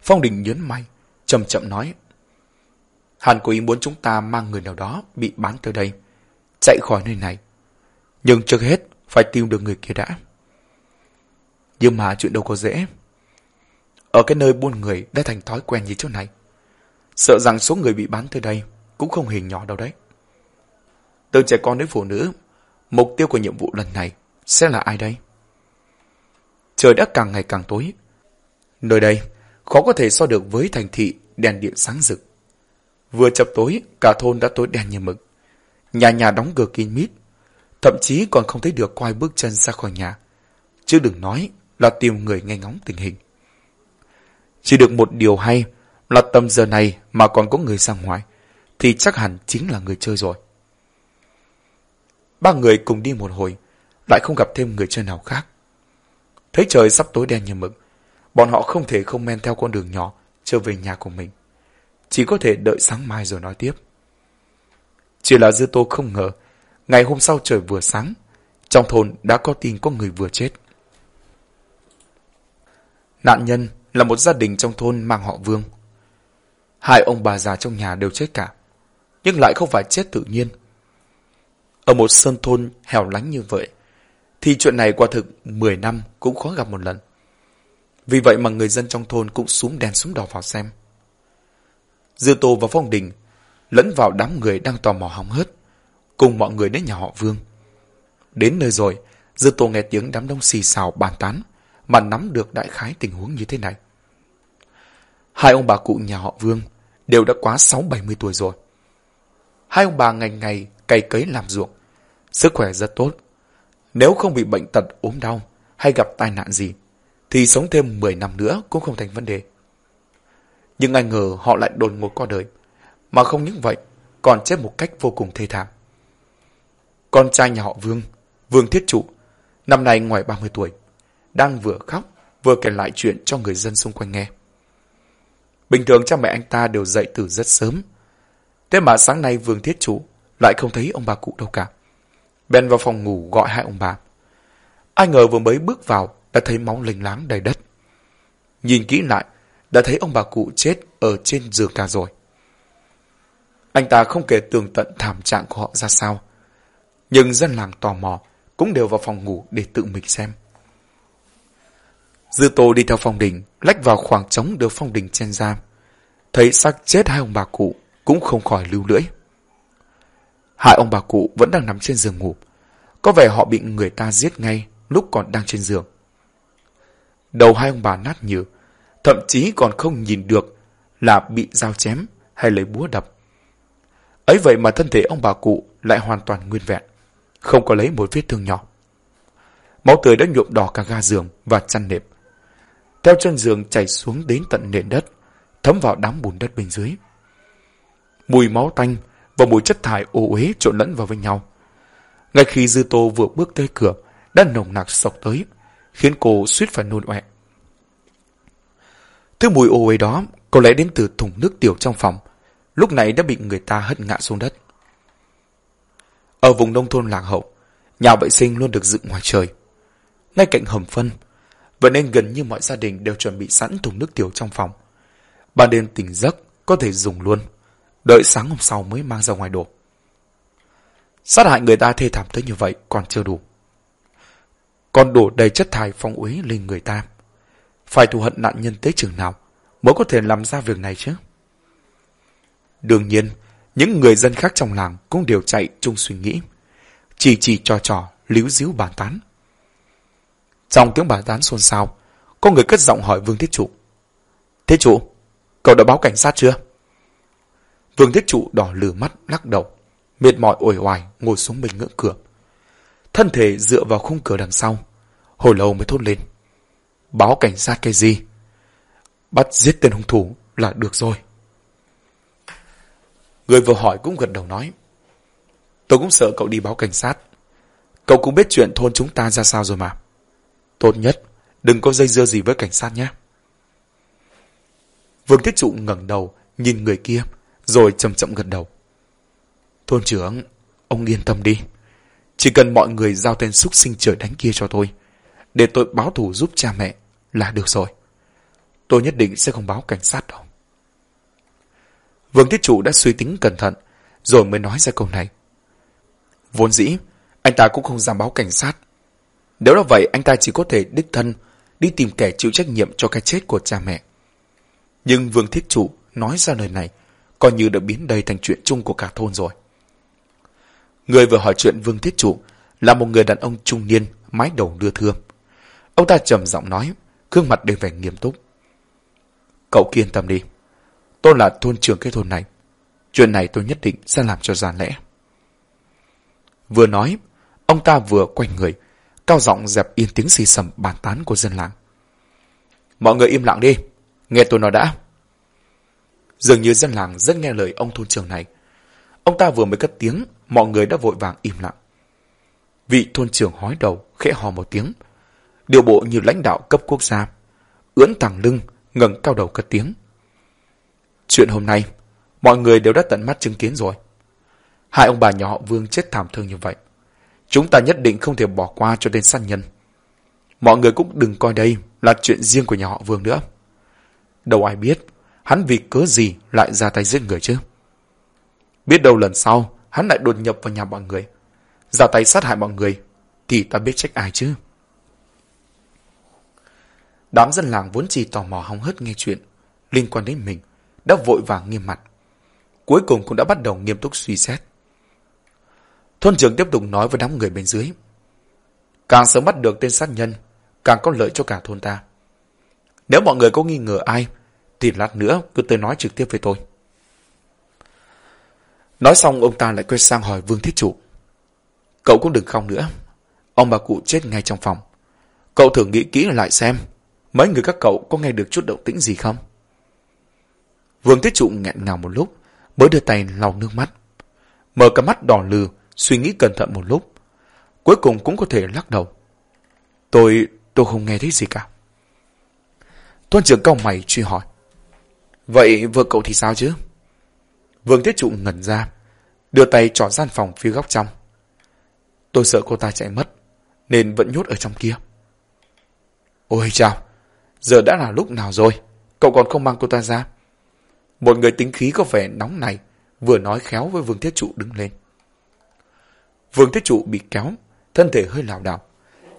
Phong Đình nhớn mày, chậm chậm nói. Hàn cố ý muốn chúng ta mang người nào đó bị bán tới đây, chạy khỏi nơi này. Nhưng trước hết, phải tìm được người kia đã. Nhưng mà chuyện đâu có dễ. Ở cái nơi buôn người đã thành thói quen như chỗ này. Sợ rằng số người bị bán tới đây cũng không hình nhỏ đâu đấy. Từ trẻ con đến phụ nữ, mục tiêu của nhiệm vụ lần này sẽ là ai đây? Trời đã càng ngày càng tối. Nơi đây khó có thể so được với thành thị đèn điện sáng rực. Vừa chập tối, cả thôn đã tối đen như mực. Nhà nhà đóng cửa kín mít, thậm chí còn không thấy được quay bước chân ra khỏi nhà. Chứ đừng nói là tìm người nghe ngóng tình hình. Chỉ được một điều hay là tầm giờ này mà còn có người ra ngoài, thì chắc hẳn chính là người chơi rồi. Ba người cùng đi một hồi, lại không gặp thêm người chơi nào khác. Thấy trời sắp tối đen như mực, bọn họ không thể không men theo con đường nhỏ trở về nhà của mình. Chỉ có thể đợi sáng mai rồi nói tiếp. Chỉ là Dư Tô không ngờ, ngày hôm sau trời vừa sáng, trong thôn đã có tin có người vừa chết. Nạn nhân là một gia đình trong thôn mang họ Vương. Hai ông bà già trong nhà đều chết cả, nhưng lại không phải chết tự nhiên. Ở một sơn thôn hẻo lánh như vậy, thì chuyện này qua thực 10 năm cũng khó gặp một lần. Vì vậy mà người dân trong thôn cũng xuống đèn xuống đỏ vào xem. Dư Tô và Phong Đình lẫn vào đám người đang tò mò hóng hớt, cùng mọi người đến nhà họ Vương. Đến nơi rồi, Dư Tô nghe tiếng đám đông xì xào bàn tán, mà nắm được đại khái tình huống như thế này. Hai ông bà cụ nhà họ Vương đều đã quá 6-70 tuổi rồi. Hai ông bà ngày ngày cày cấy làm ruộng, sức khỏe rất tốt. Nếu không bị bệnh tật ốm đau hay gặp tai nạn gì, thì sống thêm 10 năm nữa cũng không thành vấn đề. Nhưng ai ngờ họ lại đồn ngột qua đời, mà không những vậy, còn chết một cách vô cùng thê thảm. Con trai nhà họ Vương, Vương Thiết Trụ, năm nay ngoài 30 tuổi, đang vừa khóc, vừa kể lại chuyện cho người dân xung quanh nghe. Bình thường cha mẹ anh ta đều dậy từ rất sớm. Thế mà sáng nay Vương Thiết Chủ lại không thấy ông bà cụ đâu cả bèn vào phòng ngủ gọi hai ông bà. Ai ngờ vừa mới bước vào đã thấy máu lênh láng đầy đất. Nhìn kỹ lại, đã thấy ông bà cụ chết ở trên giường cả rồi. Anh ta không kể tường tận thảm trạng của họ ra sao. Nhưng dân làng tò mò cũng đều vào phòng ngủ để tự mình xem. Dư Tô đi theo phong đình, lách vào khoảng trống được phong đình chen ra. Thấy xác chết hai ông bà cụ, cũng không khỏi lưu lưỡi. Hai ông bà cụ vẫn đang nằm trên giường ngủ. Có vẻ họ bị người ta giết ngay lúc còn đang trên giường. Đầu hai ông bà nát nhừ, thậm chí còn không nhìn được là bị dao chém hay lấy búa đập. Ấy vậy mà thân thể ông bà cụ lại hoàn toàn nguyên vẹn, không có lấy một vết thương nhỏ. Máu tươi đã nhuộm đỏ cả ga giường và chăn nệm theo chân giường chảy xuống đến tận nền đất, thấm vào đám bùn đất bên dưới. Mùi máu tanh và mùi chất thải ô uế trộn lẫn vào với nhau. Ngay khi Dư Tô vừa bước tới cửa, đã nồng nặc sộc tới, khiến cô suýt phải nôn ọe. Thứ mùi ô uế đó có lẽ đến từ thùng nước tiểu trong phòng, lúc này đã bị người ta hất ngã xuống đất. Ở vùng nông thôn lạc hậu, nhà vệ sinh luôn được dựng ngoài trời. Ngay cạnh hầm phân, Vậy nên gần như mọi gia đình đều chuẩn bị sẵn thùng nước tiểu trong phòng. Ban đêm tỉnh giấc có thể dùng luôn. Đợi sáng hôm sau mới mang ra ngoài đổ. Sát hại người ta thê thảm tới như vậy còn chưa đủ. Còn đổ đầy chất thải phong uế lên người ta. Phải thù hận nạn nhân tới chừng nào mới có thể làm ra việc này chứ? Đương nhiên, những người dân khác trong làng cũng đều chạy chung suy nghĩ. Chỉ chỉ trò trò, líu díu bàn tán. Trong tiếng bàn tán xôn xao, có người cất giọng hỏi Vương Thiết Trụ. Thiết Trụ, cậu đã báo cảnh sát chưa? Vương Thiết Trụ đỏ lửa mắt lắc đầu, mệt mỏi ủi oải ngồi xuống bên ngưỡng cửa. Thân thể dựa vào khung cửa đằng sau, hồi lâu mới thốt lên. Báo cảnh sát cái gì? Bắt giết tên hung thủ là được rồi. Người vừa hỏi cũng gật đầu nói. Tôi cũng sợ cậu đi báo cảnh sát. Cậu cũng biết chuyện thôn chúng ta ra sao rồi mà. Tốt nhất, đừng có dây dưa gì với cảnh sát nhé. Vương Thiết Trụ ngẩng đầu, nhìn người kia, rồi chậm chậm gật đầu. Thôn trưởng, ông yên tâm đi. Chỉ cần mọi người giao tên xúc sinh trời đánh kia cho tôi, để tôi báo thù giúp cha mẹ là được rồi. Tôi nhất định sẽ không báo cảnh sát đâu. Vương Thiết Trụ đã suy tính cẩn thận, rồi mới nói ra câu này. Vốn dĩ, anh ta cũng không dám báo cảnh sát nếu là vậy, anh ta chỉ có thể đích thân đi tìm kẻ chịu trách nhiệm cho cái chết của cha mẹ. Nhưng Vương Thiết Chủ nói ra lời này, coi như đã biến đầy thành chuyện chung của cả thôn rồi. Người vừa hỏi chuyện Vương Thiết Trụ là một người đàn ông trung niên, mái đầu đưa thưa. Ông ta trầm giọng nói, gương mặt đều vẻ nghiêm túc. Cậu kiên tâm đi. Tôi là thôn trưởng cái thôn này. Chuyện này tôi nhất định sẽ làm cho ra lẽ. Vừa nói, ông ta vừa quay người, cao giọng dẹp yên tiếng xì sầm bàn tán của dân làng. Mọi người im lặng đi, nghe tôi nói đã. Dường như dân làng rất nghe lời ông thôn trưởng này. Ông ta vừa mới cất tiếng, mọi người đã vội vàng im lặng. Vị thôn trưởng hói đầu, khẽ hò một tiếng. Điều bộ như lãnh đạo cấp quốc gia. Ưỡn thẳng lưng, ngẩng cao đầu cất tiếng. Chuyện hôm nay, mọi người đều đã tận mắt chứng kiến rồi. Hai ông bà nhà họ Vương chết thảm thương như vậy. Chúng ta nhất định không thể bỏ qua cho tên sát nhân. Mọi người cũng đừng coi đây là chuyện riêng của nhà họ Vương nữa. Đâu ai biết, hắn vì cớ gì lại ra tay giết người chứ. Biết đâu lần sau, hắn lại đột nhập vào nhà mọi người, ra tay sát hại mọi người, thì ta biết trách ai chứ. Đám dân làng vốn chỉ tò mò hóng hớt nghe chuyện liên quan đến mình, đã vội vàng nghiêm mặt. Cuối cùng cũng đã bắt đầu nghiêm túc suy xét. Thôn trưởng tiếp tục nói với đám người bên dưới. Càng sớm bắt được tên sát nhân, càng có lợi cho cả thôn ta. Nếu mọi người có nghi ngờ ai, thì lát nữa cứ tới nói trực tiếp với tôi. Nói xong ông ta lại quay sang hỏi Vương Thiết Trụ. Cậu cũng đừng không nữa. Ông bà cụ chết ngay trong phòng. Cậu thử nghĩ kỹ lại xem, mấy người các cậu có nghe được chút động tĩnh gì không? Vương Thiết Trụ nghẹn ngào một lúc, mới đưa tay lau nước mắt. Mở cả mắt đỏ lừ, suy nghĩ cẩn thận một lúc. Cuối cùng cũng có thể lắc đầu. Tôi, tôi không nghe thấy gì cả. Tuân trưởng cao mày truy hỏi. Vậy vợ cậu thì sao chứ? Vương Thiết Trụ ngẩn ra, đưa tay trỏ gian phòng phía góc trong. Tôi sợ cô ta chạy mất, nên vẫn nhốt ở trong kia. Ôi chào, giờ đã là lúc nào rồi, cậu còn không mang cô ta ra. Một người tính khí có vẻ nóng này, vừa nói khéo với Vương Thiết Trụ đứng lên. Vương Thiết Trụ bị kéo, thân thể hơi lảo đảo,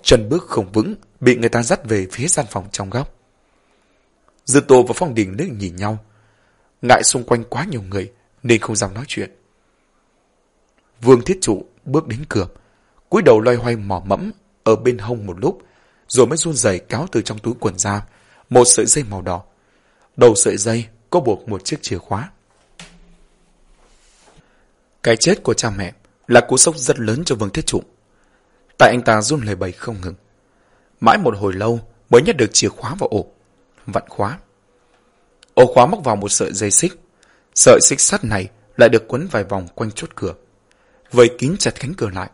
chân bước không vững, bị người ta dắt về phía gian phòng trong góc. Dư Tô và Phong Đình liếc nhìn nhau, ngại xung quanh quá nhiều người nên không dám nói chuyện. Vương Thiết Trụ bước đến cửa, cúi đầu loay hoay mỏ mẫm ở bên hông một lúc, rồi mới run rẩy cáo từ trong túi quần ra một sợi dây màu đỏ. Đầu sợi dây có buộc một chiếc chìa khóa. Cái chết của cha mẹ là cú sốc rất lớn cho Vương Thiết Trụ. Tại anh ta run lẩy bẩy không ngừng. Mãi một hồi lâu mới nhét được chìa khóa vào ổ. Vặn khóa. Ổ khóa móc vào một sợi dây xích. Sợi xích sắt này lại được quấn vài vòng quanh chốt cửa. Vây kín chặt cánh cửa lại.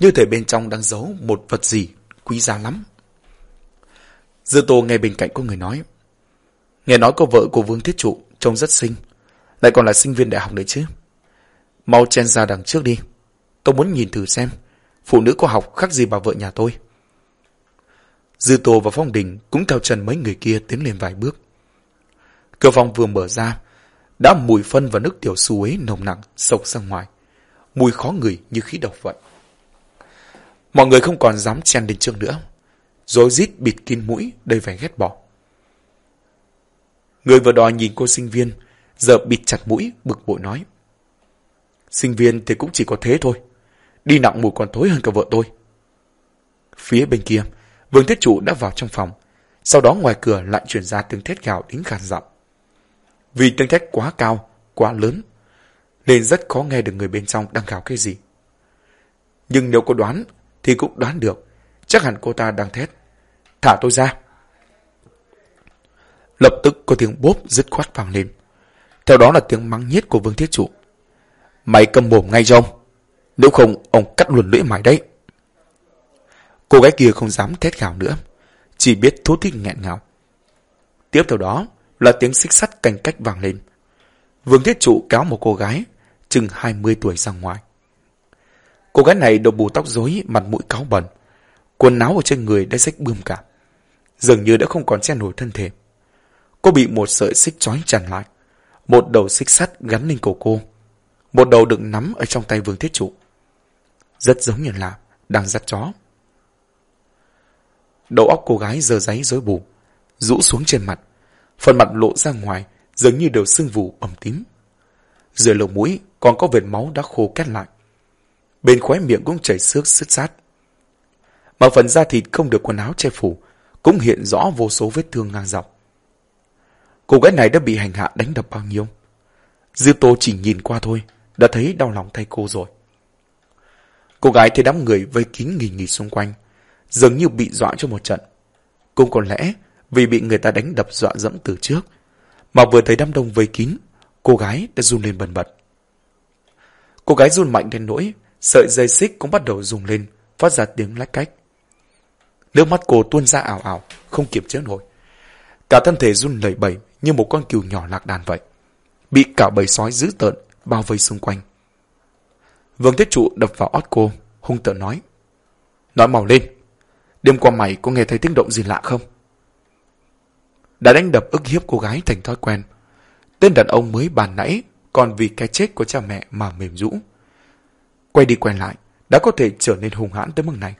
Như thể bên trong đang giấu một vật gì quý giá lắm. Dư Tô nghe bên cạnh có người nói. Nghe nói cô vợ của Vương Thiết Trụ trông rất xinh. Lại còn là sinh viên đại học đấy chứ. Mau chen ra đằng trước đi. Tôi muốn nhìn thử xem. Phụ nữ có học khác gì bà vợ nhà tôi. Dư Tô và Phong Đình cũng theo chân mấy người kia tiến lên vài bước. Cửa phòng vừa mở ra, đã mùi phân và nước tiểu suối nồng nặng sộc ra ngoài. Mùi khó ngửi như khí độc vậy. Mọi người không còn dám chen đến trước nữa. Rồi rít bịt kín mũi đầy vẻ ghét bỏ. Người vừa đòi nhìn cô sinh viên, giờ bịt chặt mũi, bực bội nói. Sinh viên thì cũng chỉ có thế thôi. Đi nặng mùi còn thối hơn cả vợ tôi. Phía bên kia, Vương Thiết Chủ đã vào trong phòng. Sau đó ngoài cửa lại chuyển ra tiếng thét gào đến khàn giọng. Vì tiếng thét quá cao, quá lớn, nên rất khó nghe được người bên trong đang gào cái gì. Nhưng nếu có đoán, thì cũng đoán được. Chắc hẳn cô ta đang thét. Thả tôi ra. Lập tức có tiếng bốp dứt khoát vang lên. Theo đó là tiếng mắng nhiết của Vương Thiết Chủ. Mày cầm mồm ngay cho ông. Nếu không, ông cắt luôn lưỡi mày đấy. Cô gái kia không dám thét gào nữa. Chỉ biết thú thích nghẹn ngào. Tiếp theo đó là tiếng xích sắt canh cách vang lên. Vương Thiết Trụ kéo một cô gái, chừng 20 tuổi ra ngoài. Cô gái này đầu bù tóc rối, mặt mũi cáo bẩn. Quần áo ở trên người đã rách bươm cả. Dường như đã không còn che nổi thân thể. Cô bị một sợi xích trói chặt lại. Một đầu xích sắt gắn lên cổ cô. Một đầu đựng nắm ở trong tay Vương Thiết Trụ. Rất giống như là đang dắt chó. Đầu óc cô gái giờ giấy rối bù, rũ xuống trên mặt. Phần mặt lộ ra ngoài, giống như đều sưng vù ẩm tím. Dưới lồng mũi còn có vệt máu đã khô két lại. Bên khóe miệng cũng chảy xước sứt sát. Mà phần da thịt không được quần áo che phủ, cũng hiện rõ vô số vết thương ngang dọc. Cô gái này đã bị hành hạ đánh đập bao nhiêu? Dư Tô chỉ nhìn qua thôi, đã thấy đau lòng thay cô rồi. Cô gái thấy đám người vây kín nghỉ nghỉ xung quanh, dường như bị dọa cho một trận. Cũng có lẽ vì bị người ta đánh đập dọa dẫm từ trước, mà vừa thấy đám đông vây kín, cô gái đã run lên bần bật. Cô gái run mạnh đến nỗi, sợi dây xích cũng bắt đầu rung lên, phát ra tiếng lách cách. Nước mắt cô tuôn ra ảo ảo, không kiềm chế nổi. Cả thân thể run lẩy bẩy như một con cừu nhỏ lạc đàn vậy. Bị cả bầy sói dữ tợn bao vây xung quanh. Vương Thiết Trụ đập vào ót cô, hung tợn nói. Nói màu lên, đêm qua mày có nghe thấy tiếng động gì lạ không? Đã đánh đập ức hiếp cô gái thành thói quen. Tên đàn ông mới bàn nãy còn vì cái chết của cha mẹ mà mềm rũ. Quay đi quay lại, đã có thể trở nên hung hãn tới mức này.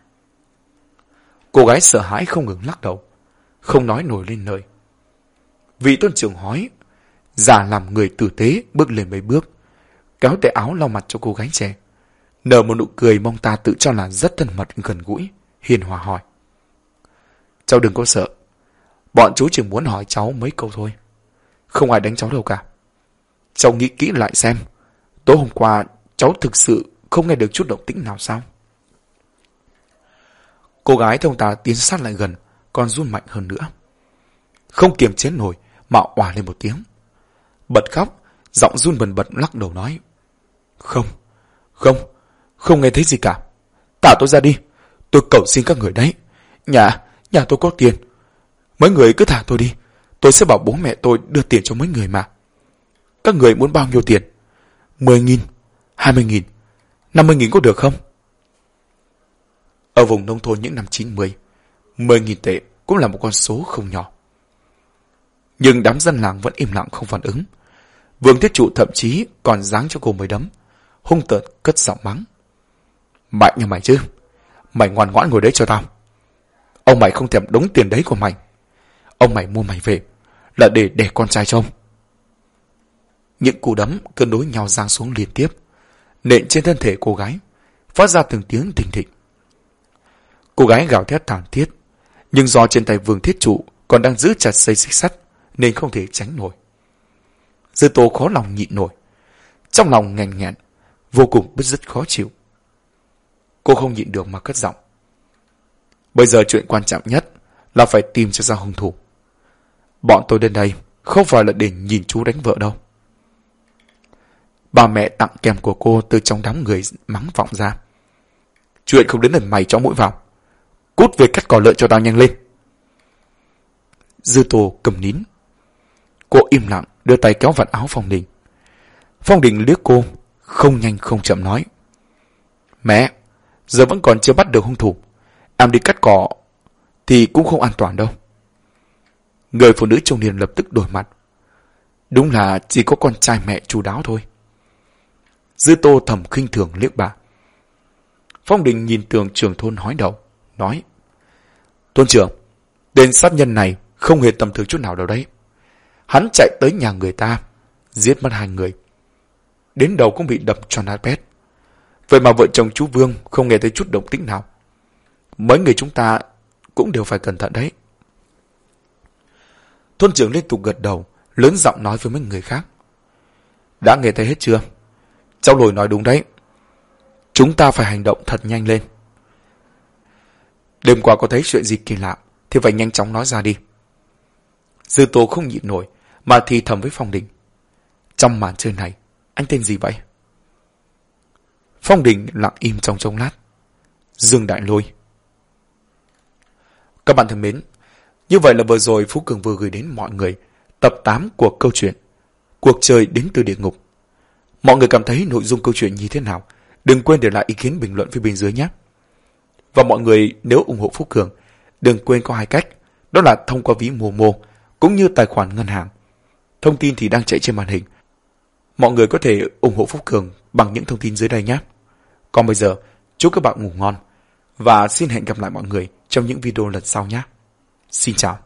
Cô gái sợ hãi không ngừng lắc đầu, không nói nổi lên lời. Vị tôn trưởng hói, già làm người tử tế bước lên mấy bước, kéo tay áo lau mặt cho cô gái trẻ. Nở một nụ cười mong ta tự cho là rất thân mật gần gũi, hiền hòa hỏi. Cháu đừng có sợ, bọn chú chỉ muốn hỏi cháu mấy câu thôi. Không ai đánh cháu đâu cả. Cháu nghĩ kỹ lại xem, tối hôm qua cháu thực sự không nghe được chút động tĩnh nào sao? Cô gái thông ta tiến sát lại gần, còn run mạnh hơn nữa. Không kiềm chế nổi, mà òa lên một tiếng. Bật khóc, giọng run bần bật lắc đầu nói. Không, không, không nghe thấy gì cả. Tả tôi ra đi, tôi cầu xin các người đấy. Nhà, nhà tôi có tiền. Mấy người cứ thả tôi đi, tôi sẽ bảo bố mẹ tôi đưa tiền cho mấy người mà. Các người muốn bao nhiêu tiền? Mười nghìn, hai mươi nghìn, năm mươi nghìn có được không? Ở vùng nông thôn những năm 90, 10.000 tệ cũng là một con số không nhỏ. Nhưng đám dân làng vẫn im lặng không phản ứng. Vương Thiết Trụ thậm chí còn giáng cho cô mới đấm, hung tợn cất giọng mắng. Mạnh như mày chứ, mày ngoan ngoãn ngồi đấy cho tao. Ông mày không thèm đống tiền đấy của mày. Ông mày mua mày về là để để con trai cho ông. Những cú đấm cứ đối nhau giang xuống liên tiếp, nện trên thân thể cô gái, phát ra từng tiếng thình thịch. Cô gái gào thét thảm thiết, nhưng do trên tay vương thiết trụ còn đang giữ chặt dây xích sắt nên không thể tránh nổi. Dư tố khó lòng nhịn nổi, trong lòng ngành ngẹn, vô cùng bứt rứt khó chịu. Cô không nhịn được mà cất giọng. Bây giờ chuyện quan trọng nhất là phải tìm cho ra hung thủ. Bọn tôi đến đây không phải là để nhìn chú đánh vợ đâu. Bà mẹ tặng kèm của cô từ trong đám người mắng vọng ra. Chuyện không đến lần mày cho mũi vào. Cút về cắt cỏ lợn cho tao nhanh lên. Dư tô cầm nín. Cô im lặng đưa tay kéo vạt áo Phong Đình. Phong Đình liếc cô, không nhanh không chậm nói. Mẹ, giờ vẫn còn chưa bắt được hung thủ. Em đi cắt cỏ thì cũng không an toàn đâu. Người phụ nữ trung niên lập tức đổi mặt. Đúng là chỉ có con trai mẹ chú đáo thôi. Dư tô thầm khinh thường liếc bà. Phong Đình nhìn tường trưởng thôn hói đầu, nói. Tôn trưởng, tên sát nhân này không hề tầm thường chút nào đâu đấy. Hắn chạy tới nhà người ta, giết mất hai người. Đến đầu cũng bị đập cho nát bét. Vậy mà vợ chồng chú Vương không nghe thấy chút động tĩnh nào. Mấy người chúng ta cũng đều phải cẩn thận đấy. Thôn trưởng liên tục gật đầu, lớn giọng nói với mấy người khác. Đã nghe thấy hết chưa? Cháu lồi nói đúng đấy. Chúng ta phải hành động thật nhanh lên. Đêm qua có thấy chuyện gì kỳ lạ, thì phải nhanh chóng nói ra đi. Dư tố không nhịn nổi, mà thì thầm với Phong Đình. Trong màn chơi này, anh tên gì vậy? Phong Đình lặng im trong trông lát. Dương Đại Lôi. Các bạn thân mến, như vậy là vừa rồi Phú Cường vừa gửi đến mọi người tập 8 của câu chuyện Cuộc chơi đến từ địa ngục. Mọi người cảm thấy nội dung câu chuyện như thế nào? Đừng quên để lại ý kiến bình luận phía bên dưới nhé. Và mọi người nếu ủng hộ Phú Cường, đừng quên có hai cách, đó là thông qua ví Momo cũng như tài khoản ngân hàng. Thông tin thì đang chạy trên màn hình. Mọi người có thể ủng hộ Phúc Cường bằng những thông tin dưới đây nhé. Còn bây giờ, chúc các bạn ngủ ngon và xin hẹn gặp lại mọi người trong những video lần sau nhé. Xin chào.